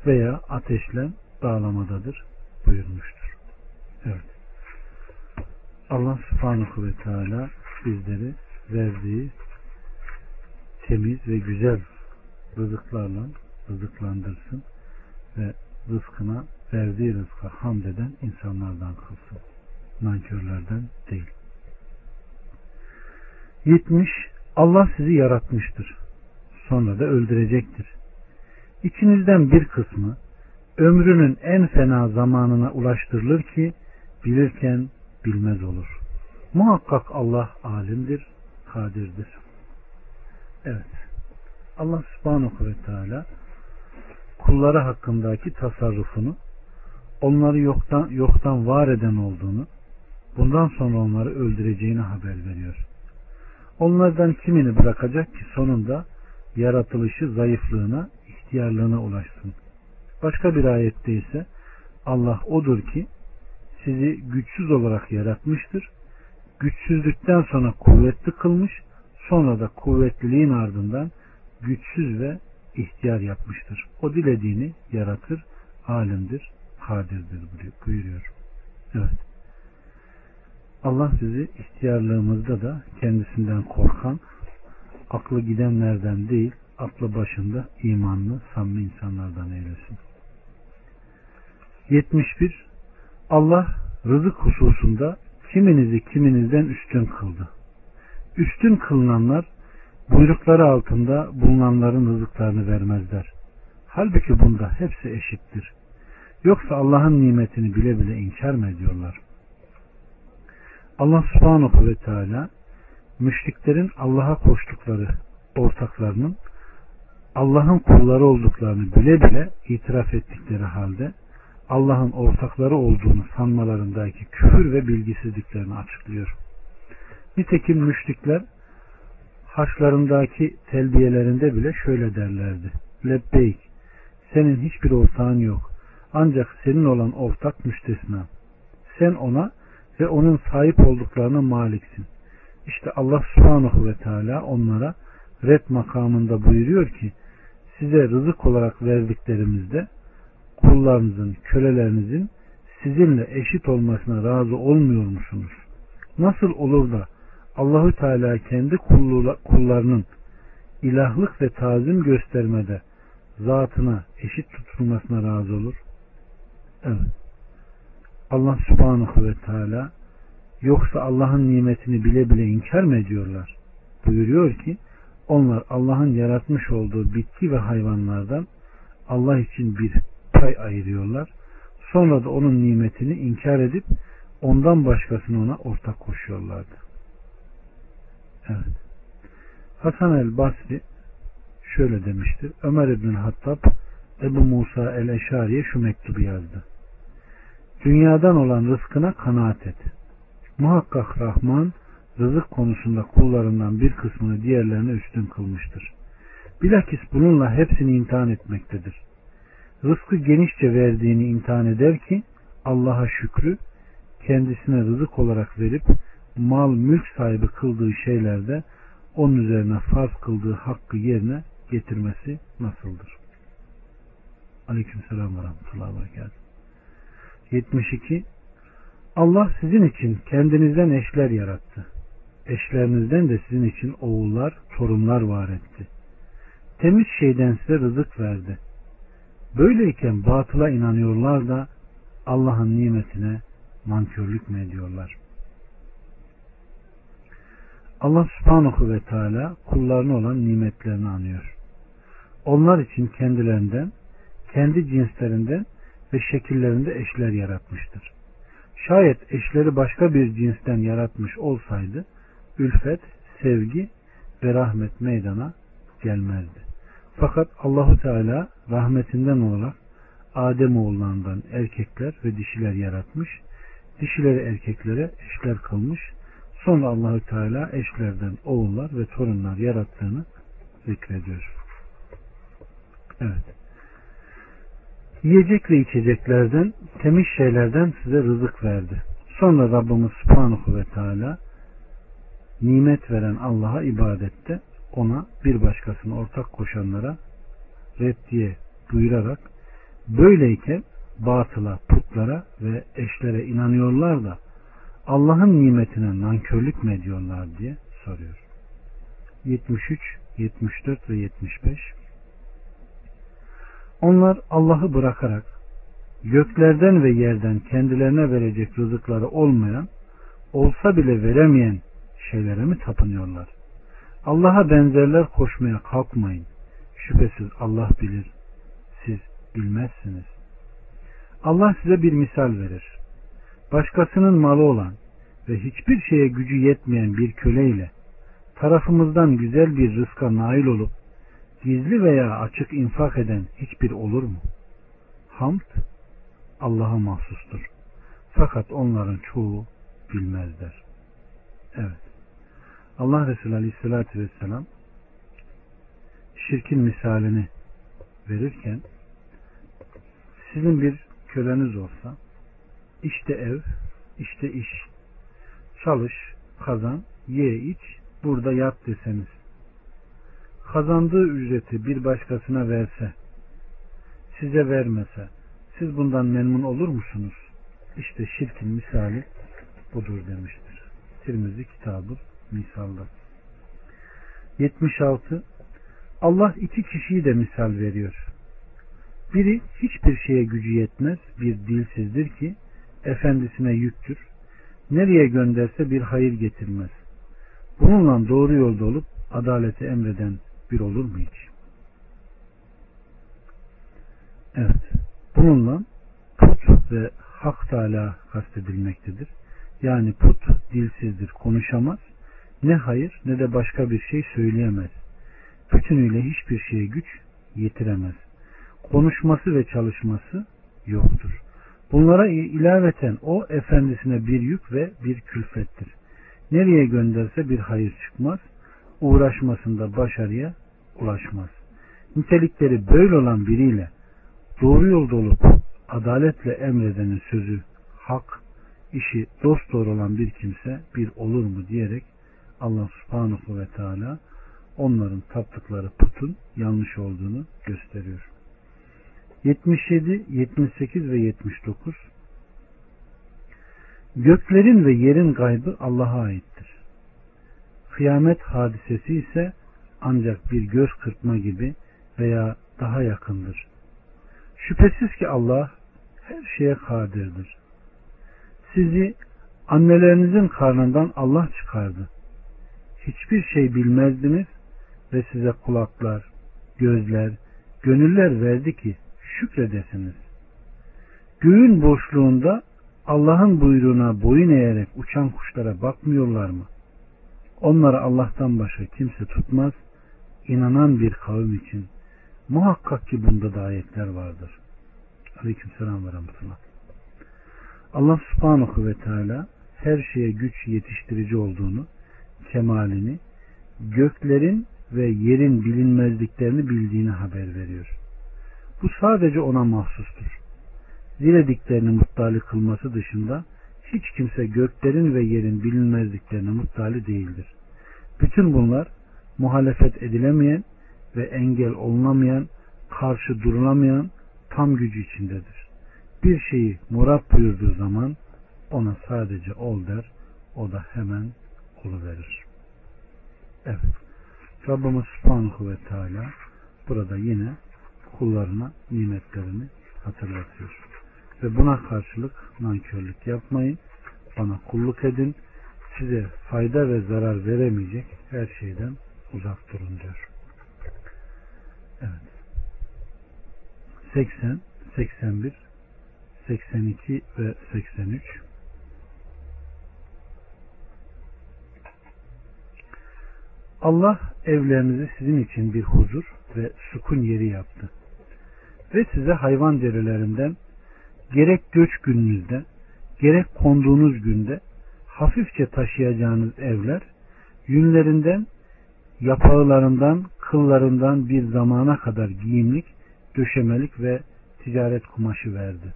veya ateşle bağlamadadır buyurmuştur. Evet. Allah subhanahu ve teala bizleri verdiği temiz ve güzel rızıklarla rızıklandırsın ve rızkına verdiği rızka hamd eden insanlardan kılsın. Nankörlerden değil. 70. Allah sizi yaratmıştır. Sonra da öldürecektir. İçinizden bir kısmı ömrünün en fena zamanına ulaştırılır ki bilirken bilmez olur. Muhakkak Allah alimdir, kadirdir. Evet. Allah subhanahu ve teala kulları hakkındaki tasarrufunu onları yoktan, yoktan var eden olduğunu bundan sonra onları öldüreceğini haber veriyor. Onlardan kimini bırakacak ki sonunda yaratılışı zayıflığına, ihtiyarlığına ulaşsın. Başka bir ayette ise Allah odur ki sizi güçsüz olarak yaratmıştır. Güçsüzlükten sonra kuvvetli kılmış, sonra da kuvvetliliğin ardından güçsüz ve ihtiyar yapmıştır. O dilediğini yaratır, alimdir, kadirdir buyuruyor. Evet. Allah sizi ihtiyarlığımızda da kendisinden korkan, aklı gidenlerden değil, aklı başında imanlı, samimi insanlardan eylesin. 71. Allah rızık hususunda kiminizi kiminizden üstün kıldı. Üstün kılınanlar buyrukları altında bulunanların rızıklarını vermezler. Halbuki bunda hepsi eşittir. Yoksa Allah'ın nimetini bile bile inkar mı ediyorlar? Allah subhanahu ve teala müşriklerin Allah'a koştukları ortaklarının Allah'ın kulları olduklarını bile bile itiraf ettikleri halde Allah'ın ortakları olduğunu sanmalarındaki küfür ve bilgisizliklerini açıklıyor. Nitekim müşrikler haçlarındaki telbiyelerinde bile şöyle derlerdi. Lebbeyk, senin hiçbir ortağın yok. Ancak senin olan ortak müstesna. Sen ona ve onun sahip olduklarına maliksin. İşte Allah subhanahu ve teala onlara red makamında buyuruyor ki size rızık olarak verdiklerimizde kullarınızın, kölelerinizin sizinle eşit olmasına razı olmuyor musunuz? Nasıl olur da Allahü Teala kendi kullarının ilahlık ve tazim göstermede zatına eşit tutulmasına razı olur? Evet. Allah subhanahu ve teala yoksa Allah'ın nimetini bile bile inkar mı ediyorlar? Buyuruyor ki onlar Allah'ın yaratmış olduğu bitki ve hayvanlardan Allah için bir pay ayırıyorlar. Sonra da onun nimetini inkar edip ondan başkasını ona ortak koşuyorlardı. Evet. Hasan el Basri şöyle demiştir. Ömer İbn Hattab Ebu Musa el Eşari'ye şu mektubu yazdı. Dünyadan olan rızkına kanaat et. Muhakkak Rahman rızık konusunda kullarından bir kısmını diğerlerine üstün kılmıştır. Bilakis bununla hepsini imtihan etmektedir. Rızkı genişçe verdiğini imtihan eder ki Allah'a şükrü kendisine rızık olarak verip mal mülk sahibi kıldığı şeylerde onun üzerine farz kıldığı hakkı yerine getirmesi nasıldır? Aleyküm selam ve rahmetullahi ve 72 Allah sizin için kendinizden eşler yarattı. Eşlerinizden de sizin için oğullar, torunlar var etti. Temiz şeyden size rızık verdi. Böyleyken batıla inanıyorlar da Allah'ın nimetine mankörlük mü ediyorlar? Allah subhanahu ve teala kullarına olan nimetlerini anıyor. Onlar için kendilerinden, kendi cinslerinden ve şekillerinde eşler yaratmıştır. Şayet eşleri başka bir cinsten yaratmış olsaydı, ülfet, sevgi ve rahmet meydana gelmezdi. Fakat Allahu Teala rahmetinden olarak Adem oğullarından erkekler ve dişiler yaratmış, dişileri erkeklere eşler kılmış, sonra Allahü Teala eşlerden oğullar ve torunlar yarattığını zikrediyor. Evet. Yiyecek ve içeceklerden, temiz şeylerden size rızık verdi. Sonra Rabbimiz Subhanahu ve Teala nimet veren Allah'a ibadette ona bir başkasını ortak koşanlara reddiye buyurarak böyleyken batıla, putlara ve eşlere inanıyorlar da Allah'ın nimetine nankörlük mü ediyorlar diye soruyor. 73, 74 ve 75 Onlar Allah'ı bırakarak göklerden ve yerden kendilerine verecek rızıkları olmayan, olsa bile veremeyen şeylere mi tapınıyorlar? Allah'a benzerler koşmaya kalkmayın. Şüphesiz Allah bilir, siz bilmezsiniz. Allah size bir misal verir. Başkasının malı olan ve hiçbir şeye gücü yetmeyen bir köleyle tarafımızdan güzel bir rızka nail olup gizli veya açık infak eden hiçbir olur mu? Hamd Allah'a mahsustur. Fakat onların çoğu bilmezler. Evet. Allah Resulü Aleyhisselatü Vesselam şirkin misalini verirken sizin bir köleniz olsa işte ev, işte iş, çalış, kazan, ye, iç, burada yat deseniz kazandığı ücreti bir başkasına verse size vermese siz bundan memnun olur musunuz? İşte şirkin misali budur demiştir. Tirmizi kitabı misalda. 76. Allah iki kişiyi de misal veriyor. Biri hiçbir şeye gücü yetmez bir dilsizdir ki efendisine yüktür. Nereye gönderse bir hayır getirmez. Bununla doğru yolda olup adaleti emreden bir olur mu hiç? Evet. Bununla put ve hak Teala kastedilmektedir. Yani put dilsizdir, konuşamaz. Ne hayır ne de başka bir şey söyleyemez. Bütünüyle hiçbir şeye güç yetiremez. Konuşması ve çalışması yoktur. Bunlara ilaveten o efendisine bir yük ve bir külfettir. Nereye gönderse bir hayır çıkmaz. Uğraşmasında başarıya ulaşmaz. Nitelikleri böyle olan biriyle doğru yolda olup adaletle emredenin sözü hak, işi dost doğru olan bir kimse bir olur mu diyerek Allah subhanahu ve teala onların taptıkları putun yanlış olduğunu gösteriyor. 77, 78 ve 79 Göklerin ve yerin gaybı Allah'a aittir. Kıyamet hadisesi ise ancak bir göz kırpma gibi veya daha yakındır. Şüphesiz ki Allah her şeye kadirdir. Sizi annelerinizin karnından Allah çıkardı. Hiçbir şey bilmezdiniz ve size kulaklar, gözler, gönüller verdi ki şükredesiniz. Göğün boşluğunda Allah'ın buyruğuna boyun eğerek uçan kuşlara bakmıyorlar mı? Onları Allah'tan başka kimse tutmaz. İnanan bir kavim için muhakkak ki bunda da ayetler vardır. Aleyküm selam ve rahmetullah. Allah subhanahu ve teala her şeye güç yetiştirici olduğunu, kemalini, göklerin ve yerin bilinmezliklerini bildiğini haber veriyor. Bu sadece ona mahsustur. Dilediklerini muttali kılması dışında hiç kimse göklerin ve yerin bilinmezliklerine muttali değildir. Bütün bunlar muhalefet edilemeyen ve engel olunamayan, karşı durulamayan tam gücü içindedir. Bir şeyi murat buyurduğu zaman ona sadece ol der, o da hemen oluverir. Evet. Rabbimiz Subhanahu ve Teala burada yine kullarına nimetlerini hatırlatıyor. Ve buna karşılık nankörlük yapmayın. Bana kulluk edin. Size fayda ve zarar veremeyecek her şeyden uzak durun diyor. Evet. 80, 81, 82 ve 83 Allah evlerinizi sizin için bir huzur ve sukun yeri yaptı ve size hayvan derilerinden gerek göç gününüzde gerek konduğunuz günde hafifçe taşıyacağınız evler yünlerinden yapağılarından kıllarından bir zamana kadar giyimlik döşemelik ve ticaret kumaşı verdi.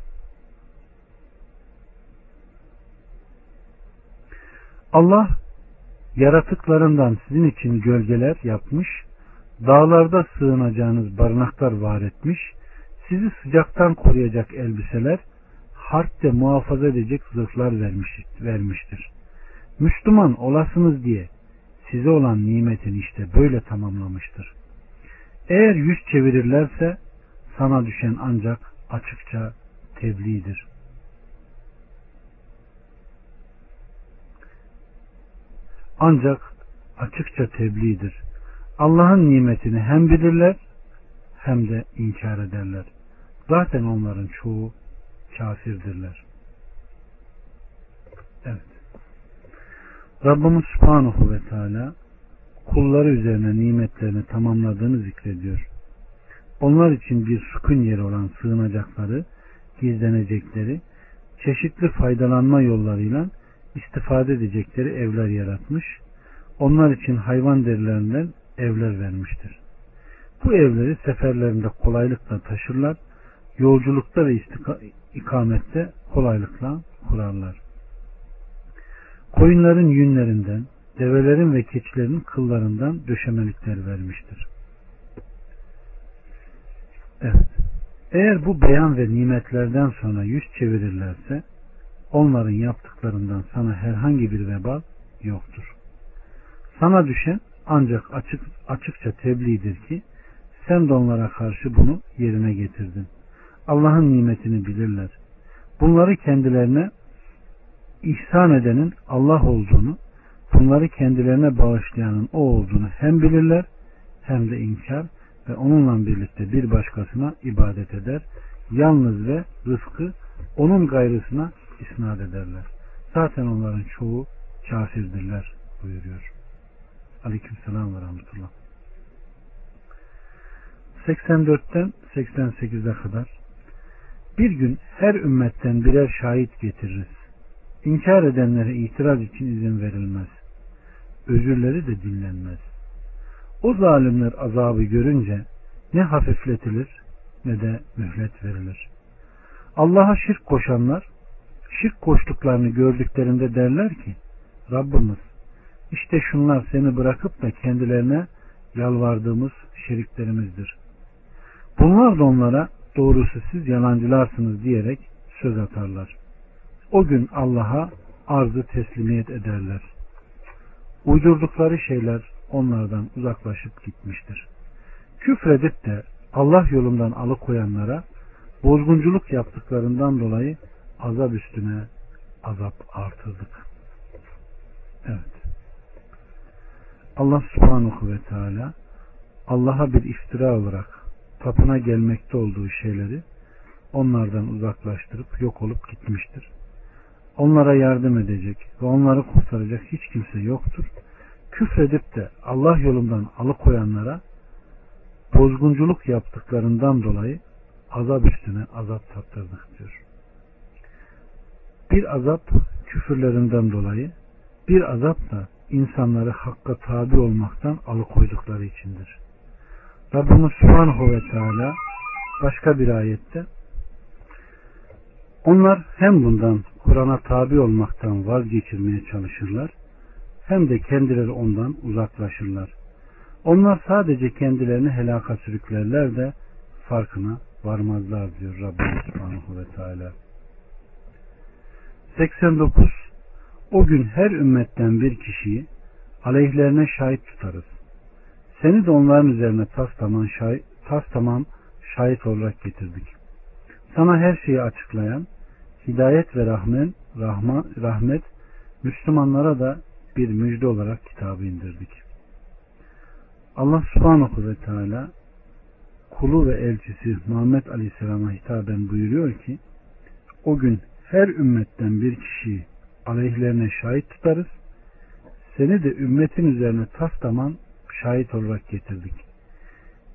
Allah yaratıklarından sizin için gölgeler yapmış, dağlarda sığınacağınız barınaklar var etmiş sizi sıcaktan koruyacak elbiseler, harpte muhafaza edecek zırhlar vermiş, vermiştir. Müslüman olasınız diye size olan nimetini işte böyle tamamlamıştır. Eğer yüz çevirirlerse sana düşen ancak açıkça tebliğdir. Ancak açıkça tebliğdir. Allah'ın nimetini hem bilirler hem de inkar ederler. Zaten onların çoğu kafirdirler. Evet. Rabbimiz Subhanahu ve Teala kulları üzerine nimetlerini tamamladığını zikrediyor. Onlar için bir sükun yeri olan sığınacakları, gizlenecekleri, çeşitli faydalanma yollarıyla istifade edecekleri evler yaratmış. Onlar için hayvan derilerinden evler vermiştir. Bu evleri seferlerinde kolaylıkla taşırlar, yolculukta ve ikamette kolaylıkla kurarlar. Koyunların yünlerinden, develerin ve keçilerin kıllarından döşemelikler vermiştir. Evet. Eğer bu beyan ve nimetlerden sonra yüz çevirirlerse onların yaptıklarından sana herhangi bir vebal yoktur. Sana düşen ancak açık, açıkça tebliğdir ki sen de onlara karşı bunu yerine getirdin. Allah'ın nimetini bilirler. Bunları kendilerine ihsan edenin Allah olduğunu, bunları kendilerine bağışlayanın o olduğunu hem bilirler hem de inkar ve onunla birlikte bir başkasına ibadet eder. Yalnız ve rızkı onun gayrısına isnat ederler. Zaten onların çoğu kafirdirler buyuruyor. Aleyküm selam ve rahmetullah. 84'ten 88'e kadar bir gün her ümmetten birer şahit getiririz. İnkar edenlere itiraz için izin verilmez. Özürleri de dinlenmez. O zalimler azabı görünce ne hafifletilir ne de mühlet verilir. Allah'a şirk koşanlar şirk koştuklarını gördüklerinde derler ki Rabbimiz işte şunlar seni bırakıp da kendilerine yalvardığımız şiriklerimizdir. Bunlar da onlara doğrusu siz yalancılarsınız diyerek söz atarlar. O gün Allah'a arzı teslimiyet ederler. Uydurdukları şeyler onlardan uzaklaşıp gitmiştir. Küfredip de Allah yolundan alıkoyanlara bozgunculuk yaptıklarından dolayı azap üstüne azap artırdık. Evet. Allah subhanahu ve teala Allah'a bir iftira olarak tapına gelmekte olduğu şeyleri onlardan uzaklaştırıp yok olup gitmiştir. Onlara yardım edecek ve onları kurtaracak hiç kimse yoktur. Küfredip de Allah yolundan alıkoyanlara bozgunculuk yaptıklarından dolayı azap üstüne azap tattırdık diyor. Bir azap küfürlerinden dolayı, bir azap da insanları hakka tabi olmaktan alıkoydukları içindir. Rabbimiz Subhanahu ve Teala başka bir ayette onlar hem bundan Kur'an'a tabi olmaktan vazgeçirmeye çalışırlar hem de kendileri ondan uzaklaşırlar. Onlar sadece kendilerini helaka sürüklerler de farkına varmazlar diyor Rabbimiz Subhanahu ve Teala. 89 O gün her ümmetten bir kişiyi aleyhlerine şahit tutarız. Seni de onların üzerine tas tamam şahit, tas şahit olarak getirdik. Sana her şeyi açıklayan, hidayet ve rahmet, rahma, rahmet Müslümanlara da bir müjde olarak kitabı indirdik. Allah subhanahu ve teala kulu ve elçisi Muhammed Aleyhisselam'a hitaben buyuruyor ki o gün her ümmetten bir kişiyi aleyhlerine şahit tutarız. Seni de ümmetin üzerine tas tamam şahit olarak getirdik.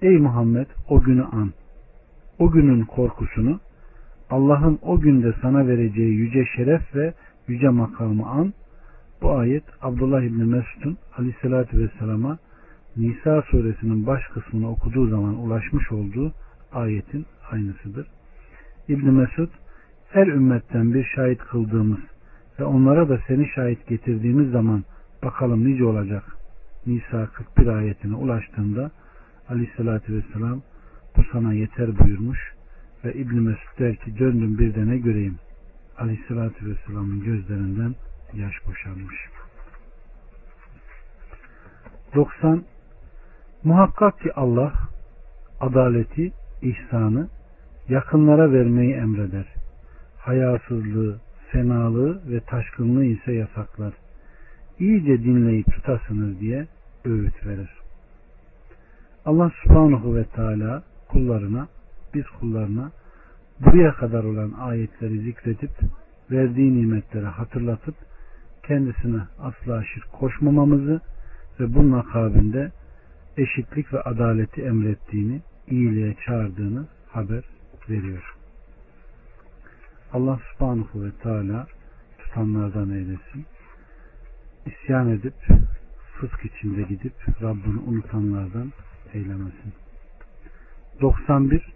Ey Muhammed o günü an. O günün korkusunu Allah'ın o günde sana vereceği yüce şeref ve yüce makamı an. Bu ayet Abdullah İbni Mesud'un aleyhissalatü vesselama Nisa suresinin baş kısmını okuduğu zaman ulaşmış olduğu ayetin aynısıdır. İbni Mesud her ümmetten bir şahit kıldığımız ve onlara da seni şahit getirdiğimiz zaman bakalım nice olacak. Nisa 41 ayetine ulaştığında aleyhissalatü vesselam bu sana yeter buyurmuş ve İbn Mesud der ki döndüm bir de ne göreyim. Aleyhisselatü Vesselam'ın gözlerinden yaş boşanmış. 90. Muhakkak ki Allah adaleti, ihsanı yakınlara vermeyi emreder. Hayasızlığı, fenalığı ve taşkınlığı ise yasaklar. İyice dinleyip tutasınız diye öğüt verir. Allah subhanahu ve teala kullarına, biz kullarına buraya kadar olan ayetleri zikredip verdiği nimetleri hatırlatıp kendisine asla şirk koşmamamızı ve bunun akabinde eşitlik ve adaleti emrettiğini, iyiliğe çağırdığını haber veriyor. Allah subhanahu ve teala tutanlardan eylesin. İsyan edip fısk içinde gidip Rabbini unutanlardan eylemesin. 91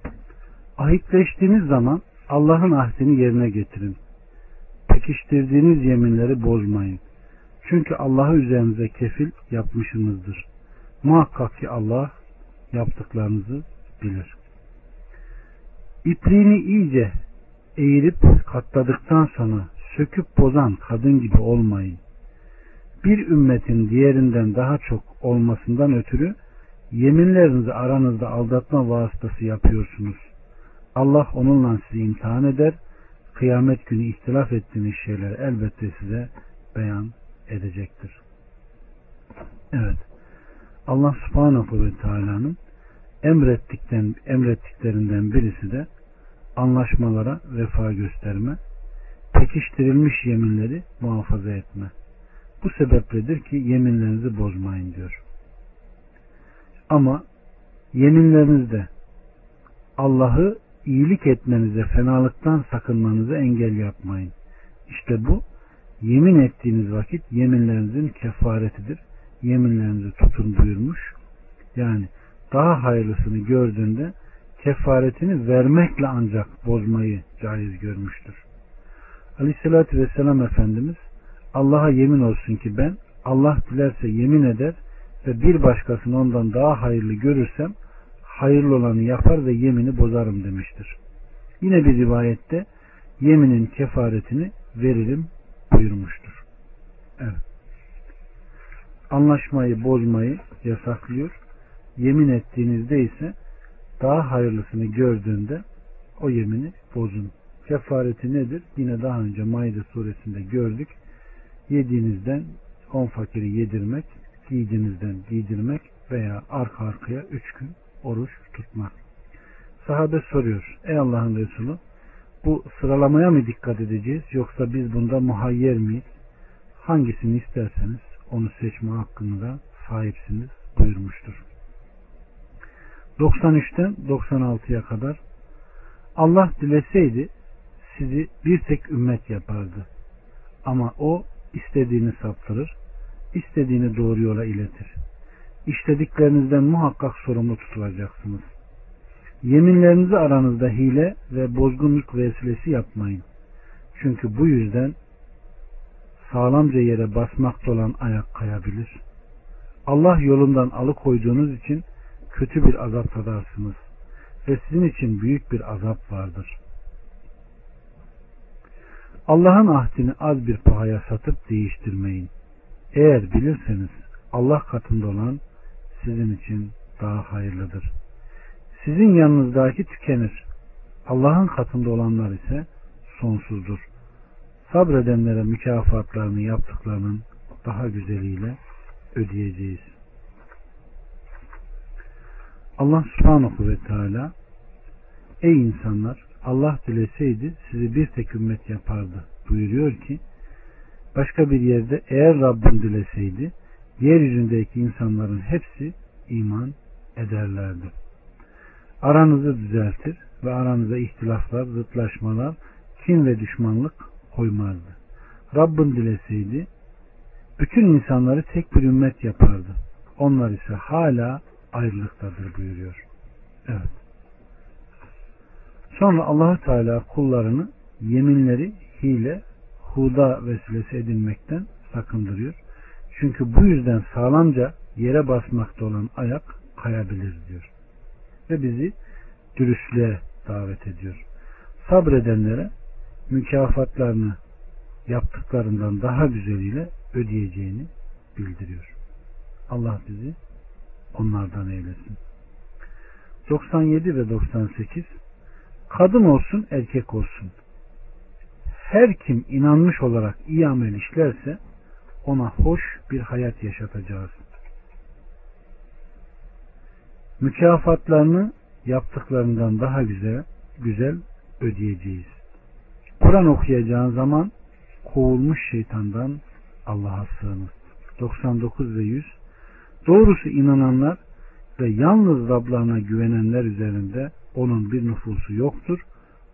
Ahitleştiğiniz zaman Allah'ın ahdini yerine getirin. Pekiştirdiğiniz yeminleri bozmayın. Çünkü Allah'ı üzerinize kefil yapmışsınızdır. Muhakkak ki Allah yaptıklarınızı bilir. İpliğini iyice eğirip katladıktan sonra söküp bozan kadın gibi olmayın. Bir ümmetin diğerinden daha çok olmasından ötürü yeminlerinizi aranızda aldatma vasıtası yapıyorsunuz. Allah onunla sizi imtihan eder. Kıyamet günü ihtilaf ettiğiniz şeyler elbette size beyan edecektir. Evet. Allah subhanahu ve teala'nın emrettikten, emrettiklerinden birisi de anlaşmalara vefa gösterme, pekiştirilmiş yeminleri muhafaza etme. Bu sebepledir ki yeminlerinizi bozmayın diyor. Ama yeminlerinizde Allah'ı iyilik etmenize, fenalıktan sakınmanıza engel yapmayın. İşte bu yemin ettiğiniz vakit yeminlerinizin kefaretidir. Yeminlerinizi tutun buyurmuş. Yani daha hayırlısını gördüğünde kefaretini vermekle ancak bozmayı caiz görmüştür. Aleyhissalatü vesselam Efendimiz Allah'a yemin olsun ki ben Allah dilerse yemin eder ve bir başkasını ondan daha hayırlı görürsem hayırlı olanı yapar ve yemini bozarım demiştir. Yine bir rivayette yeminin kefaretini veririm buyurmuştur. Evet. Anlaşmayı bozmayı yasaklıyor. Yemin ettiğinizde ise daha hayırlısını gördüğünde o yemini bozun. Kefareti nedir? Yine daha önce Maide suresinde gördük. Yediğinizden on fakiri yedirmek, giydiğinizden giydirmek veya arka arkaya üç gün oruç tutmak. Sahabe soruyor. Ey Allah'ın Resulü bu sıralamaya mı dikkat edeceğiz yoksa biz bunda muhayyer miyiz? Hangisini isterseniz onu seçme hakkını da sahipsiniz buyurmuştur. 93'ten 96'ya kadar Allah dileseydi sizi bir tek ümmet yapardı. Ama o istediğini saptırır, istediğini doğru yola iletir. İşlediklerinizden muhakkak sorumlu tutulacaksınız. Yeminlerinizi aranızda hile ve bozgunluk vesilesi yapmayın. Çünkü bu yüzden sağlamca yere basmakta olan ayak kayabilir. Allah yolundan alıkoyduğunuz için kötü bir azap tadarsınız ve sizin için büyük bir azap vardır. Allah'ın ahdini az bir pahaya satıp değiştirmeyin. Eğer bilirseniz Allah katında olan sizin için daha hayırlıdır. Sizin yanınızdaki tükenir. Allah'ın katında olanlar ise sonsuzdur. Sabredenlere mükafatlarını yaptıklarının daha güzeliyle ödeyeceğiz. Allah subhanahu ve teala Ey insanlar Allah dileseydi sizi bir tek ümmet yapardı buyuruyor ki başka bir yerde eğer Rabbim dileseydi yeryüzündeki insanların hepsi iman ederlerdi. Aranızı düzeltir ve aranıza ihtilaflar, zıtlaşmalar, kin ve düşmanlık koymazdı. Rabbin dileseydi bütün insanları tek bir ümmet yapardı. Onlar ise hala ayrılıktadır buyuruyor. Evet. Sonra allah Teala kullarını yeminleri hile, huda vesilesi edinmekten sakındırıyor. Çünkü bu yüzden sağlamca yere basmakta olan ayak kayabilir diyor. Ve bizi dürüstlüğe davet ediyor. Sabredenlere mükafatlarını yaptıklarından daha güzeliyle ödeyeceğini bildiriyor. Allah bizi onlardan eylesin. 97 ve 98 Kadın olsun erkek olsun. Her kim inanmış olarak iyi amel işlerse ona hoş bir hayat yaşatacağız. Mükafatlarını yaptıklarından daha güzel, güzel ödeyeceğiz. Kur'an okuyacağın zaman kovulmuş şeytandan Allah'a sığınır. 99 ve 100 Doğrusu inananlar ve yalnız Rablarına güvenenler üzerinde onun bir nüfusu yoktur.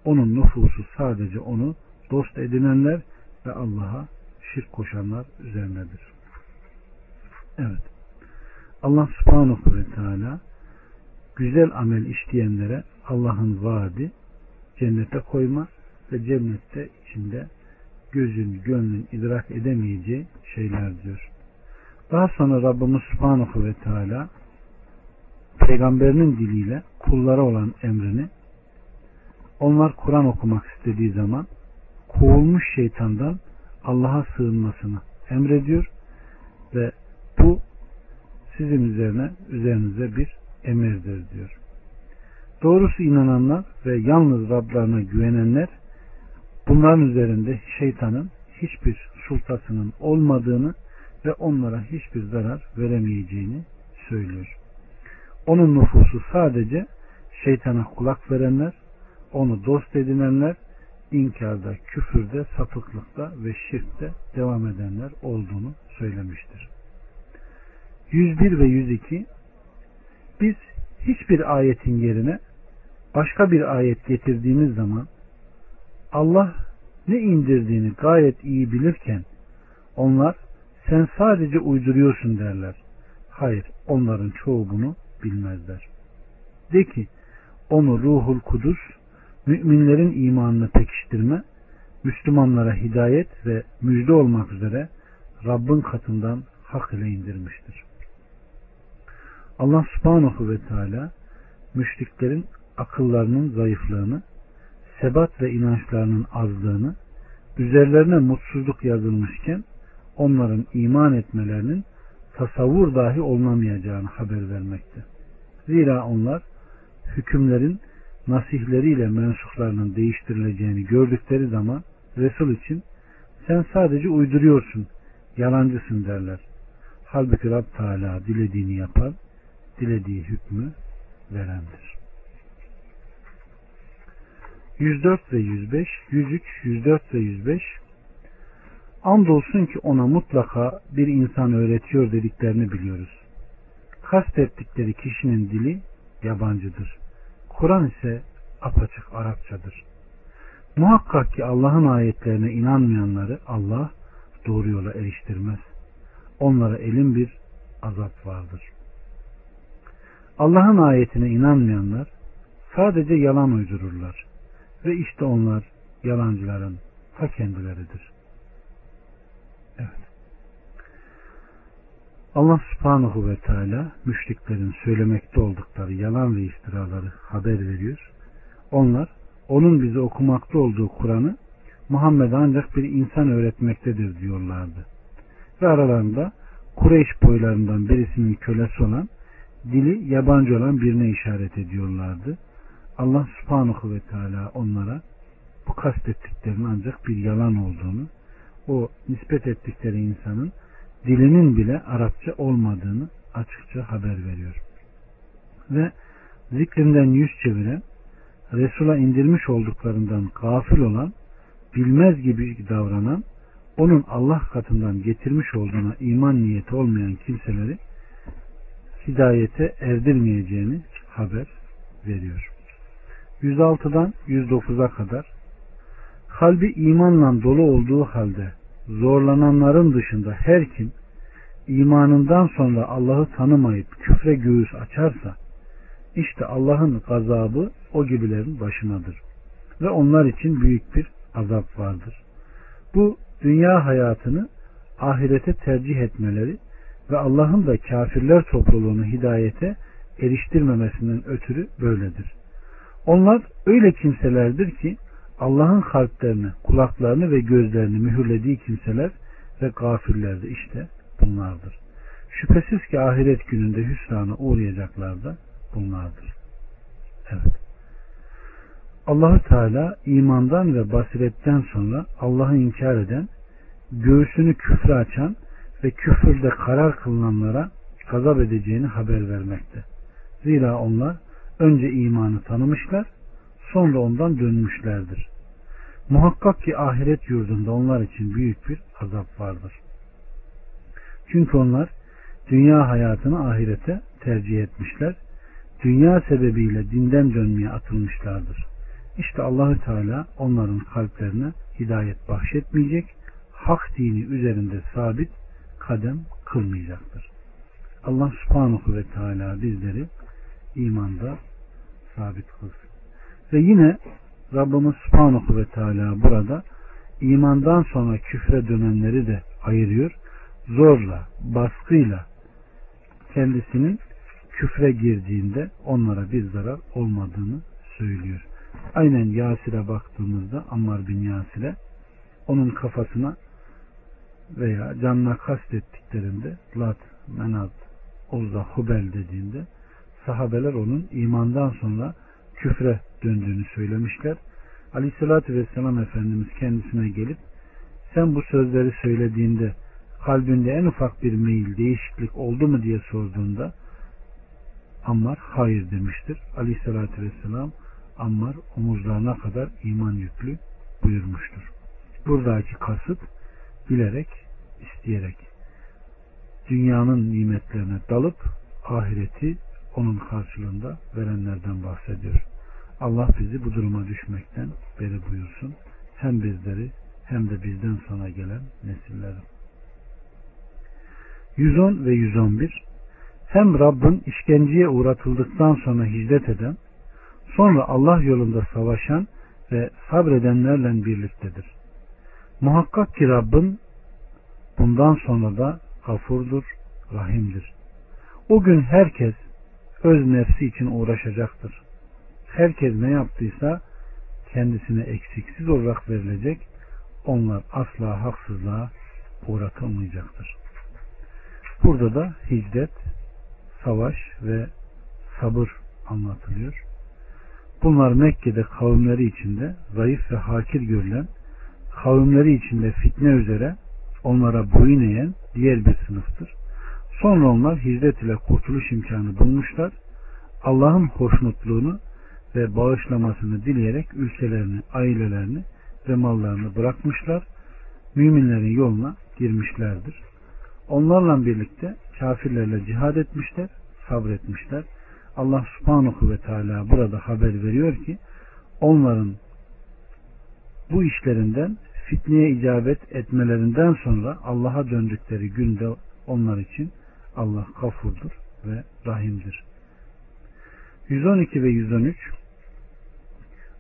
Onun nüfusu sadece onu dost edinenler ve Allah'a şirk koşanlar üzerinedir. Evet. Allah subhanahu ve teala güzel amel işleyenlere Allah'ın vaadi cennete koyma ve cennette içinde gözün, gönlün idrak edemeyeceği şeyler diyor. Daha sonra Rabbimiz Subhanahu ve Teala peygamberinin diliyle kullara olan emrini onlar Kur'an okumak istediği zaman kovulmuş şeytandan Allah'a sığınmasını emrediyor ve bu sizin üzerine üzerinize bir emirdir diyor. Doğrusu inananlar ve yalnız Rablarına güvenenler bunların üzerinde şeytanın hiçbir sultasının olmadığını ve onlara hiçbir zarar veremeyeceğini söylüyor. Onun nüfusu sadece şeytana kulak verenler, onu dost edinenler, inkarda, küfürde, sapıklıkta ve şirkte devam edenler olduğunu söylemiştir. 101 ve 102 Biz hiçbir ayetin yerine başka bir ayet getirdiğimiz zaman Allah ne indirdiğini gayet iyi bilirken onlar sen sadece uyduruyorsun derler. Hayır onların çoğu bunu bilmezler. De ki onu ruhul kudüs müminlerin imanını pekiştirme, Müslümanlara hidayet ve müjde olmak üzere Rabbin katından hak ile indirmiştir. Allah subhanahu ve teala müşriklerin akıllarının zayıflığını, sebat ve inançlarının azlığını, üzerlerine mutsuzluk yazılmışken onların iman etmelerinin tasavvur dahi olunamayacağını haber vermekte. Zira onlar hükümlerin nasihleriyle mensuplarının değiştirileceğini gördükleri zaman Resul için sen sadece uyduruyorsun, yalancısın derler. Halbuki Rab Teala dilediğini yapar, dilediği hükmü verendir. 104 ve 105, 103, 104 ve 105 Andolsun ki ona mutlaka bir insan öğretiyor dediklerini biliyoruz. Kastettikleri kişinin dili yabancıdır. Kur'an ise apaçık Arapçadır. Muhakkak ki Allah'ın ayetlerine inanmayanları Allah doğru yola eriştirmez. Onlara elin bir azap vardır. Allah'ın ayetine inanmayanlar sadece yalan uydururlar. Ve işte onlar yalancıların ta kendileridir. Evet. Allah subhanahu ve teala müşriklerin söylemekte oldukları yalan ve iftiraları haber veriyor. Onlar onun bize okumakta olduğu Kur'an'ı Muhammed ancak bir insan öğretmektedir diyorlardı. Ve aralarında Kureyş boylarından birisinin kölesi olan dili yabancı olan birine işaret ediyorlardı. Allah subhanahu ve teala onlara bu kastettiklerinin ancak bir yalan olduğunu, o nispet ettikleri insanın dilinin bile Arapça olmadığını açıkça haber veriyor. Ve zikrinden yüz çeviren, Resul'a indirmiş olduklarından gafil olan, bilmez gibi davranan, onun Allah katından getirmiş olduğuna iman niyeti olmayan kimseleri hidayete erdirmeyeceğini haber veriyor. 106'dan 109'a kadar kalbi imanla dolu olduğu halde zorlananların dışında her kim imanından sonra Allah'ı tanımayıp küfre göğüs açarsa işte Allah'ın gazabı o gibilerin başınadır. Ve onlar için büyük bir azap vardır. Bu dünya hayatını ahirete tercih etmeleri ve Allah'ın da kafirler topluluğunu hidayete eriştirmemesinden ötürü böyledir. Onlar öyle kimselerdir ki Allah'ın kalplerini, kulaklarını ve gözlerini mühürlediği kimseler ve gafirler de işte bunlardır. Şüphesiz ki ahiret gününde hüsrana uğrayacaklar da bunlardır. Evet. Allahü Teala imandan ve basiretten sonra Allah'ı inkar eden, göğsünü küfre açan ve küfürde karar kılınanlara gazap edeceğini haber vermekte. Zira onlar önce imanı tanımışlar, sonra ondan dönmüşlerdir. Muhakkak ki ahiret yurdunda onlar için büyük bir azap vardır. Çünkü onlar dünya hayatını ahirete tercih etmişler. Dünya sebebiyle dinden dönmeye atılmışlardır. İşte Allahü Teala onların kalplerine hidayet bahşetmeyecek, hak dini üzerinde sabit kadem kılmayacaktır. Allah subhanahu ve teala bizleri imanda sabit kılsın. Ve yine Rabbimiz subhanahu ve teala burada imandan sonra küfre dönenleri de ayırıyor. Zorla, baskıyla kendisinin küfre girdiğinde onlara bir zarar olmadığını söylüyor. Aynen Yasir'e baktığımızda Ammar bin Yasir'e onun kafasına veya canına kastettiklerinde Lat, Menat, Uzza, Hubel dediğinde sahabeler onun imandan sonra küfre döndüğünü söylemişler. Aleyhissalatü Vesselam Efendimiz kendisine gelip sen bu sözleri söylediğinde kalbinde en ufak bir meyil, değişiklik oldu mu diye sorduğunda Ammar hayır demiştir. Aleyhissalatü Vesselam Ammar omuzlarına kadar iman yüklü buyurmuştur. Buradaki kasıt bilerek, isteyerek dünyanın nimetlerine dalıp ahireti onun karşılığında verenlerden bahsediyor. Allah bizi bu duruma düşmekten beri buyursun. Hem bizleri hem de bizden sonra gelen nesilleri. 110 ve 111 Hem Rabbin işkenceye uğratıldıktan sonra hicret eden, sonra Allah yolunda savaşan ve sabredenlerle birliktedir. Muhakkak ki Rabbin bundan sonra da gafurdur, rahimdir. O gün herkes öz nefsi için uğraşacaktır. Herkes ne yaptıysa kendisine eksiksiz olarak verilecek. Onlar asla haksızlığa uğratılmayacaktır. Burada da hicret, savaş ve sabır anlatılıyor. Bunlar Mekke'de kavimleri içinde zayıf ve hakir görülen, kavimleri içinde fitne üzere onlara boyun eğen diğer bir sınıftır. Sonra onlar hicret ile kurtuluş imkanı bulmuşlar. Allah'ın hoşnutluğunu ve bağışlamasını dileyerek ülkelerini, ailelerini ve mallarını bırakmışlar. Müminlerin yoluna girmişlerdir. Onlarla birlikte kafirlerle cihad etmişler, sabretmişler. Allah subhanahu ve teala burada haber veriyor ki onların bu işlerinden fitneye icabet etmelerinden sonra Allah'a döndükleri günde onlar için Allah kafurdur ve rahimdir. 112 ve 113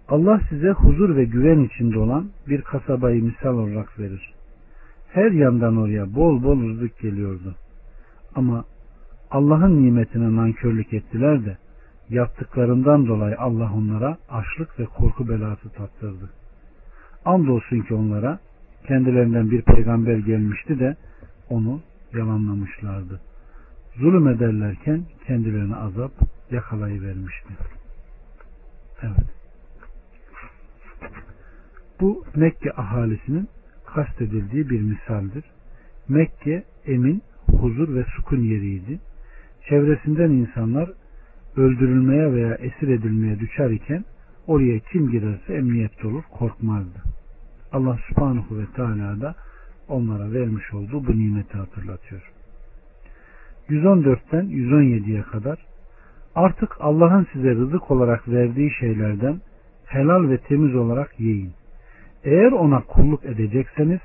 Allah size huzur ve güven içinde olan bir kasabayı misal olarak verir. Her yandan oraya bol bol rızık geliyordu. Ama Allah'ın nimetine nankörlük ettiler de yaptıklarından dolayı Allah onlara açlık ve korku belası tattırdı. Andolsun ki onlara kendilerinden bir peygamber gelmişti de onu yalanlamışlardı. Zulüm ederlerken kendilerine azap yakalayıvermişti. Evet. Bu Mekke ahalisinin kastedildiği bir misaldir. Mekke emin, huzur ve sukun yeriydi. Çevresinden insanlar öldürülmeye veya esir edilmeye düşer iken oraya kim girerse emniyette olur, korkmazdı. Allah subhanahu ve teala da onlara vermiş olduğu bu nimeti hatırlatıyor. 114'ten 117'ye kadar artık Allah'ın size rızık olarak verdiği şeylerden helal ve temiz olarak yiyin. Eğer ona kulluk edecekseniz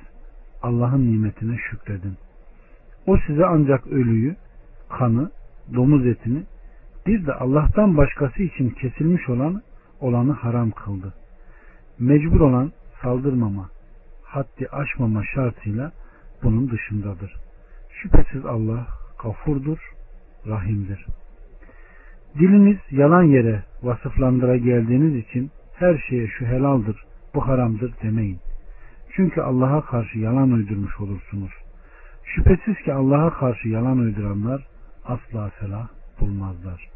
Allah'ın nimetine şükredin. O size ancak ölüyü, kanı, domuz etini bir de Allah'tan başkası için kesilmiş olan olanı haram kıldı. Mecbur olan saldırmama, haddi aşmama şartıyla bunun dışındadır. Şüphesiz Allah gafurdur, rahimdir. Diliniz yalan yere vasıflandıra geldiğiniz için her şeye şu helaldir, bu haramdır demeyin. Çünkü Allah'a karşı yalan uydurmuş olursunuz. Şüphesiz ki Allah'a karşı yalan uyduranlar asla felah bulmazlar.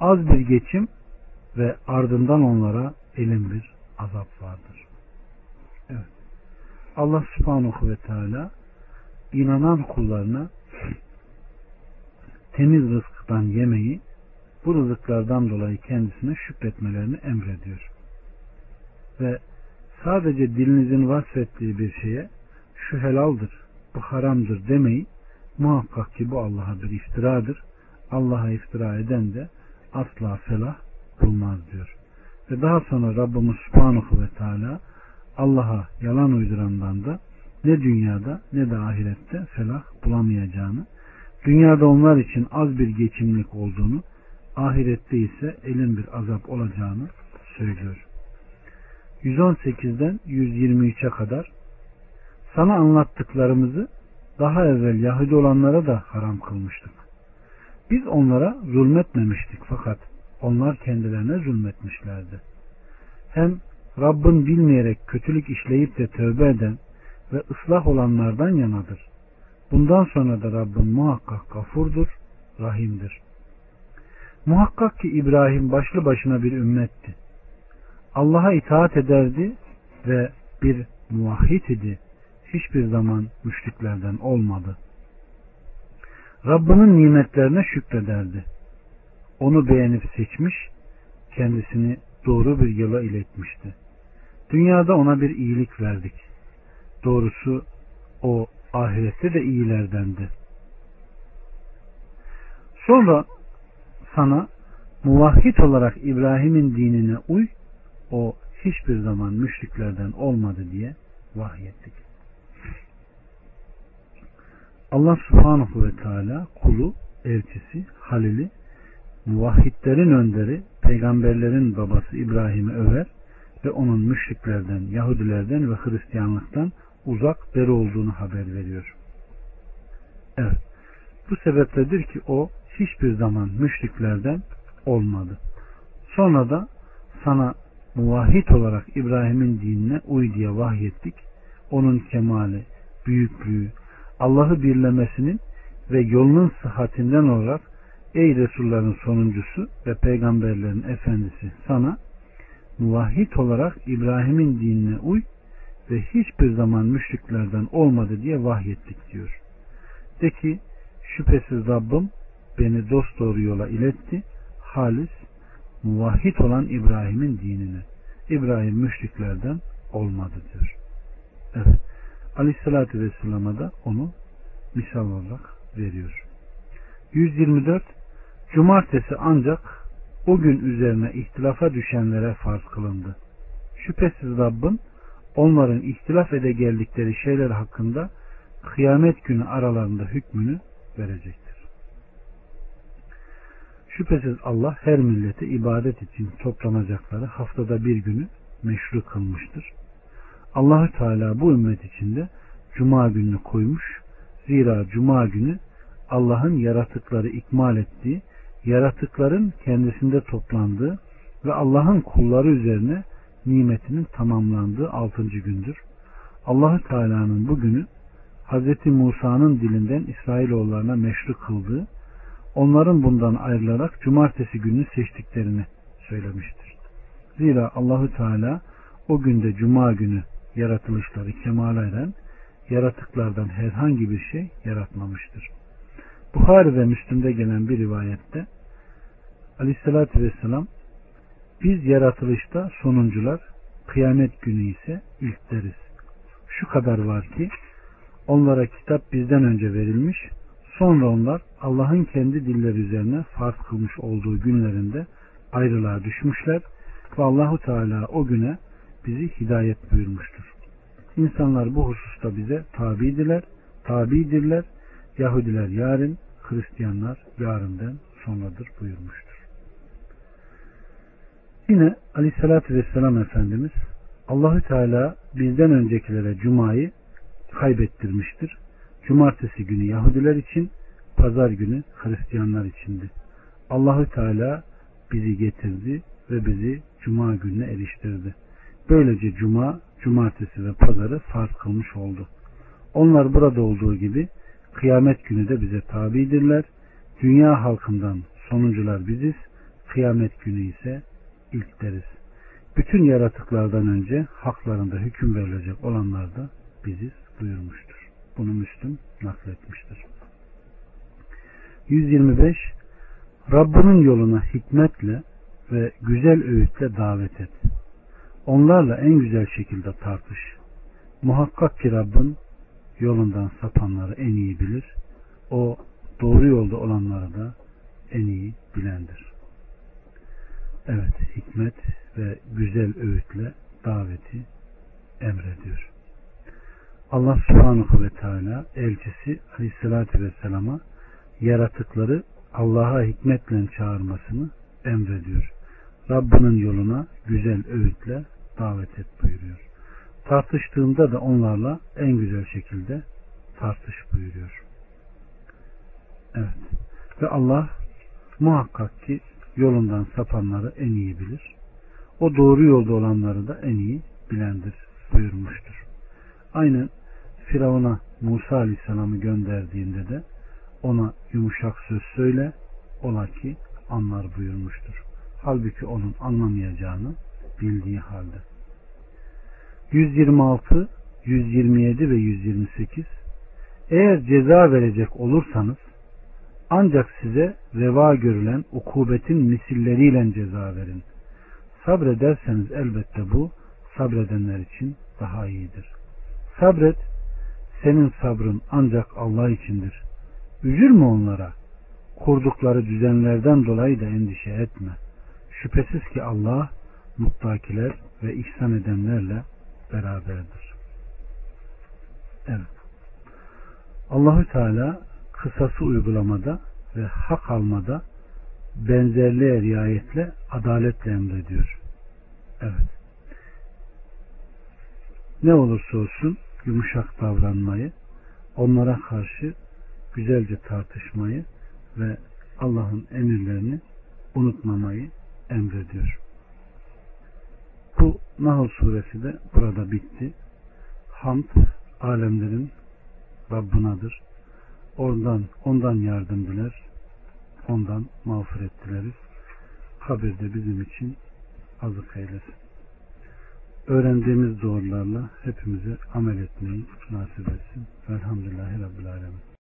Az bir geçim ve ardından onlara elin bir azap vardır. Evet. Allah subhanahu ve teala inanan kullarına temiz rızktan yemeyi bu rızıklardan dolayı kendisine şükretmelerini emrediyor. Ve sadece dilinizin vasfettiği bir şeye şu helaldir, bu haramdır demeyi muhakkak ki bu Allah'a bir iftiradır. Allah'a iftira eden de asla felah bulmaz diyor. Ve daha sonra Rabbimiz Subhanahu ve Teala Allah'a yalan uydurandan da ne dünyada ne de ahirette felah bulamayacağını, dünyada onlar için az bir geçimlik olduğunu, ahirette ise elin bir azap olacağını söylüyor. 118'den 123'e kadar sana anlattıklarımızı daha evvel Yahudi olanlara da haram kılmıştık. Biz onlara zulmetmemiştik fakat onlar kendilerine zulmetmişlerdi. Hem Rabbin bilmeyerek kötülük işleyip de tövbe eden ve ıslah olanlardan yanadır. Bundan sonra da Rabbin muhakkak gafurdur, rahimdir. Muhakkak ki İbrahim başlı başına bir ümmetti. Allah'a itaat ederdi ve bir muvahhid idi. Hiçbir zaman müşriklerden olmadı. Rabbinin nimetlerine şükrederdi. Onu beğenip seçmiş, kendisini doğru bir yola iletmişti. Dünyada ona bir iyilik verdik. Doğrusu o ahirette de iyilerdendi. Sonra sana muvahhid olarak İbrahim'in dinine uy, o hiçbir zaman müşriklerden olmadı diye vahyettik. Allah subhanahu ve teala kulu, elçisi, halili, muvahhidlerin önderi, peygamberlerin babası İbrahim'i över ve onun müşriklerden, Yahudilerden ve Hristiyanlıktan uzak beri olduğunu haber veriyor. Evet. Bu sebepledir ki o hiçbir zaman müşriklerden olmadı. Sonra da sana muvahhid olarak İbrahim'in dinine uy diye vahyettik. Onun kemali, büyüklüğü, Allah'ı birlemesinin ve yolunun sıhhatinden olarak ey Resulların sonuncusu ve peygamberlerin efendisi sana muvahhid olarak İbrahim'in dinine uy ve hiçbir zaman müşriklerden olmadı diye vahyettik diyor. De ki şüphesiz Rabbim beni dost doğru yola iletti. Halis muvahhid olan İbrahim'in dinine. İbrahim müşriklerden olmadı diyor. Evet. Aleyhissalatü Vesselam'a da onu misal olarak veriyor. 124 Cumartesi ancak o gün üzerine ihtilafa düşenlere farz kılındı. Şüphesiz Rabbin onların ihtilaf ede geldikleri şeyler hakkında kıyamet günü aralarında hükmünü verecektir. Şüphesiz Allah her millete ibadet için toplanacakları haftada bir günü meşru kılmıştır. Allahü Teala bu ümmet içinde cuma gününü koymuş. Zira cuma günü Allah'ın yaratıkları ikmal ettiği, yaratıkların kendisinde toplandığı ve Allah'ın kulları üzerine nimetinin tamamlandığı altıncı gündür. Allahü Teala'nın bu günü Hz. Musa'nın dilinden İsrailoğullarına meşru kıldığı, onların bundan ayrılarak cumartesi günü seçtiklerini söylemiştir. Zira Allahü Teala o günde cuma günü yaratılışları kemale eren yaratıklardan herhangi bir şey yaratmamıştır. Bukhari ve Müslim'de gelen bir rivayette Aleyhisselatü Vesselam biz yaratılışta sonuncular kıyamet günü ise ilkleriz. Şu kadar var ki onlara kitap bizden önce verilmiş sonra onlar Allah'ın kendi dilleri üzerine farz kılmış olduğu günlerinde ayrılığa düşmüşler ve Allahu Teala o güne bizi hidayet buyurmuştur. İnsanlar bu hususta bize tabidiler, tabidirler. Yahudiler yarın, Hristiyanlar yarından sonradır buyurmuştur. Yine Aleyhisselatü Vesselam Efendimiz Allahü Teala bizden öncekilere Cuma'yı kaybettirmiştir. Cumartesi günü Yahudiler için, pazar günü Hristiyanlar içindi. Allahü Teala bizi getirdi ve bizi Cuma gününe eriştirdi. Böylece cuma, cumartesi ve pazarı farz kılmış oldu. Onlar burada olduğu gibi kıyamet günü de bize tabidirler. Dünya halkından sonuncular biziz. Kıyamet günü ise ilkleriz. Bütün yaratıklardan önce haklarında hüküm verilecek olanlar da biziz buyurmuştur. Bunu Müslüm nakletmiştir. 125 Rabbinin yoluna hikmetle ve güzel öğütle davet et. Onlarla en güzel şekilde tartış. Muhakkak ki Rabbin yolundan sapanları en iyi bilir. O doğru yolda olanları da en iyi bilendir. Evet, hikmet ve güzel öğütle daveti emrediyor. Allah subhanahu ve teala elçisi aleyhissalatü vesselama yaratıkları Allah'a hikmetle çağırmasını emrediyor. Rabbinin yoluna güzel öğütle davet et buyuruyor. Tartıştığında da onlarla en güzel şekilde tartış buyuruyor. Evet. Ve Allah muhakkak ki yolundan sapanları en iyi bilir. O doğru yolda olanları da en iyi bilendir buyurmuştur. Aynı Firavun'a Musa Aleyhisselam'ı gönderdiğinde de ona yumuşak söz söyle ola ki anlar buyurmuştur. Halbuki onun anlamayacağını bildiği halde. 126, 127 ve 128 Eğer ceza verecek olursanız ancak size reva görülen ukubetin misilleriyle ceza verin. Sabrederseniz elbette bu sabredenler için daha iyidir. Sabret, senin sabrın ancak Allah içindir. Üzülme onlara. Kurdukları düzenlerden dolayı da endişe etme. Şüphesiz ki Allah muttakiler ve ihsan edenlerle beraberdir. Evet. Allahü Teala kısası uygulamada ve hak almada benzerliğe riayetle adaletle emrediyor. Evet. Ne olursa olsun yumuşak davranmayı, onlara karşı güzelce tartışmayı ve Allah'ın emirlerini unutmamayı emrediyor. Bu Nahl suresi de burada bitti. Hamd alemlerin Rabbinadır. Ondan, ondan yardım diler. Ondan mağfiret dileriz. Kabirde bizim için azık eylesin. Öğrendiğimiz doğrularla hepimize amel etmeyi nasip etsin. Velhamdülillahi Rabbil Alemin.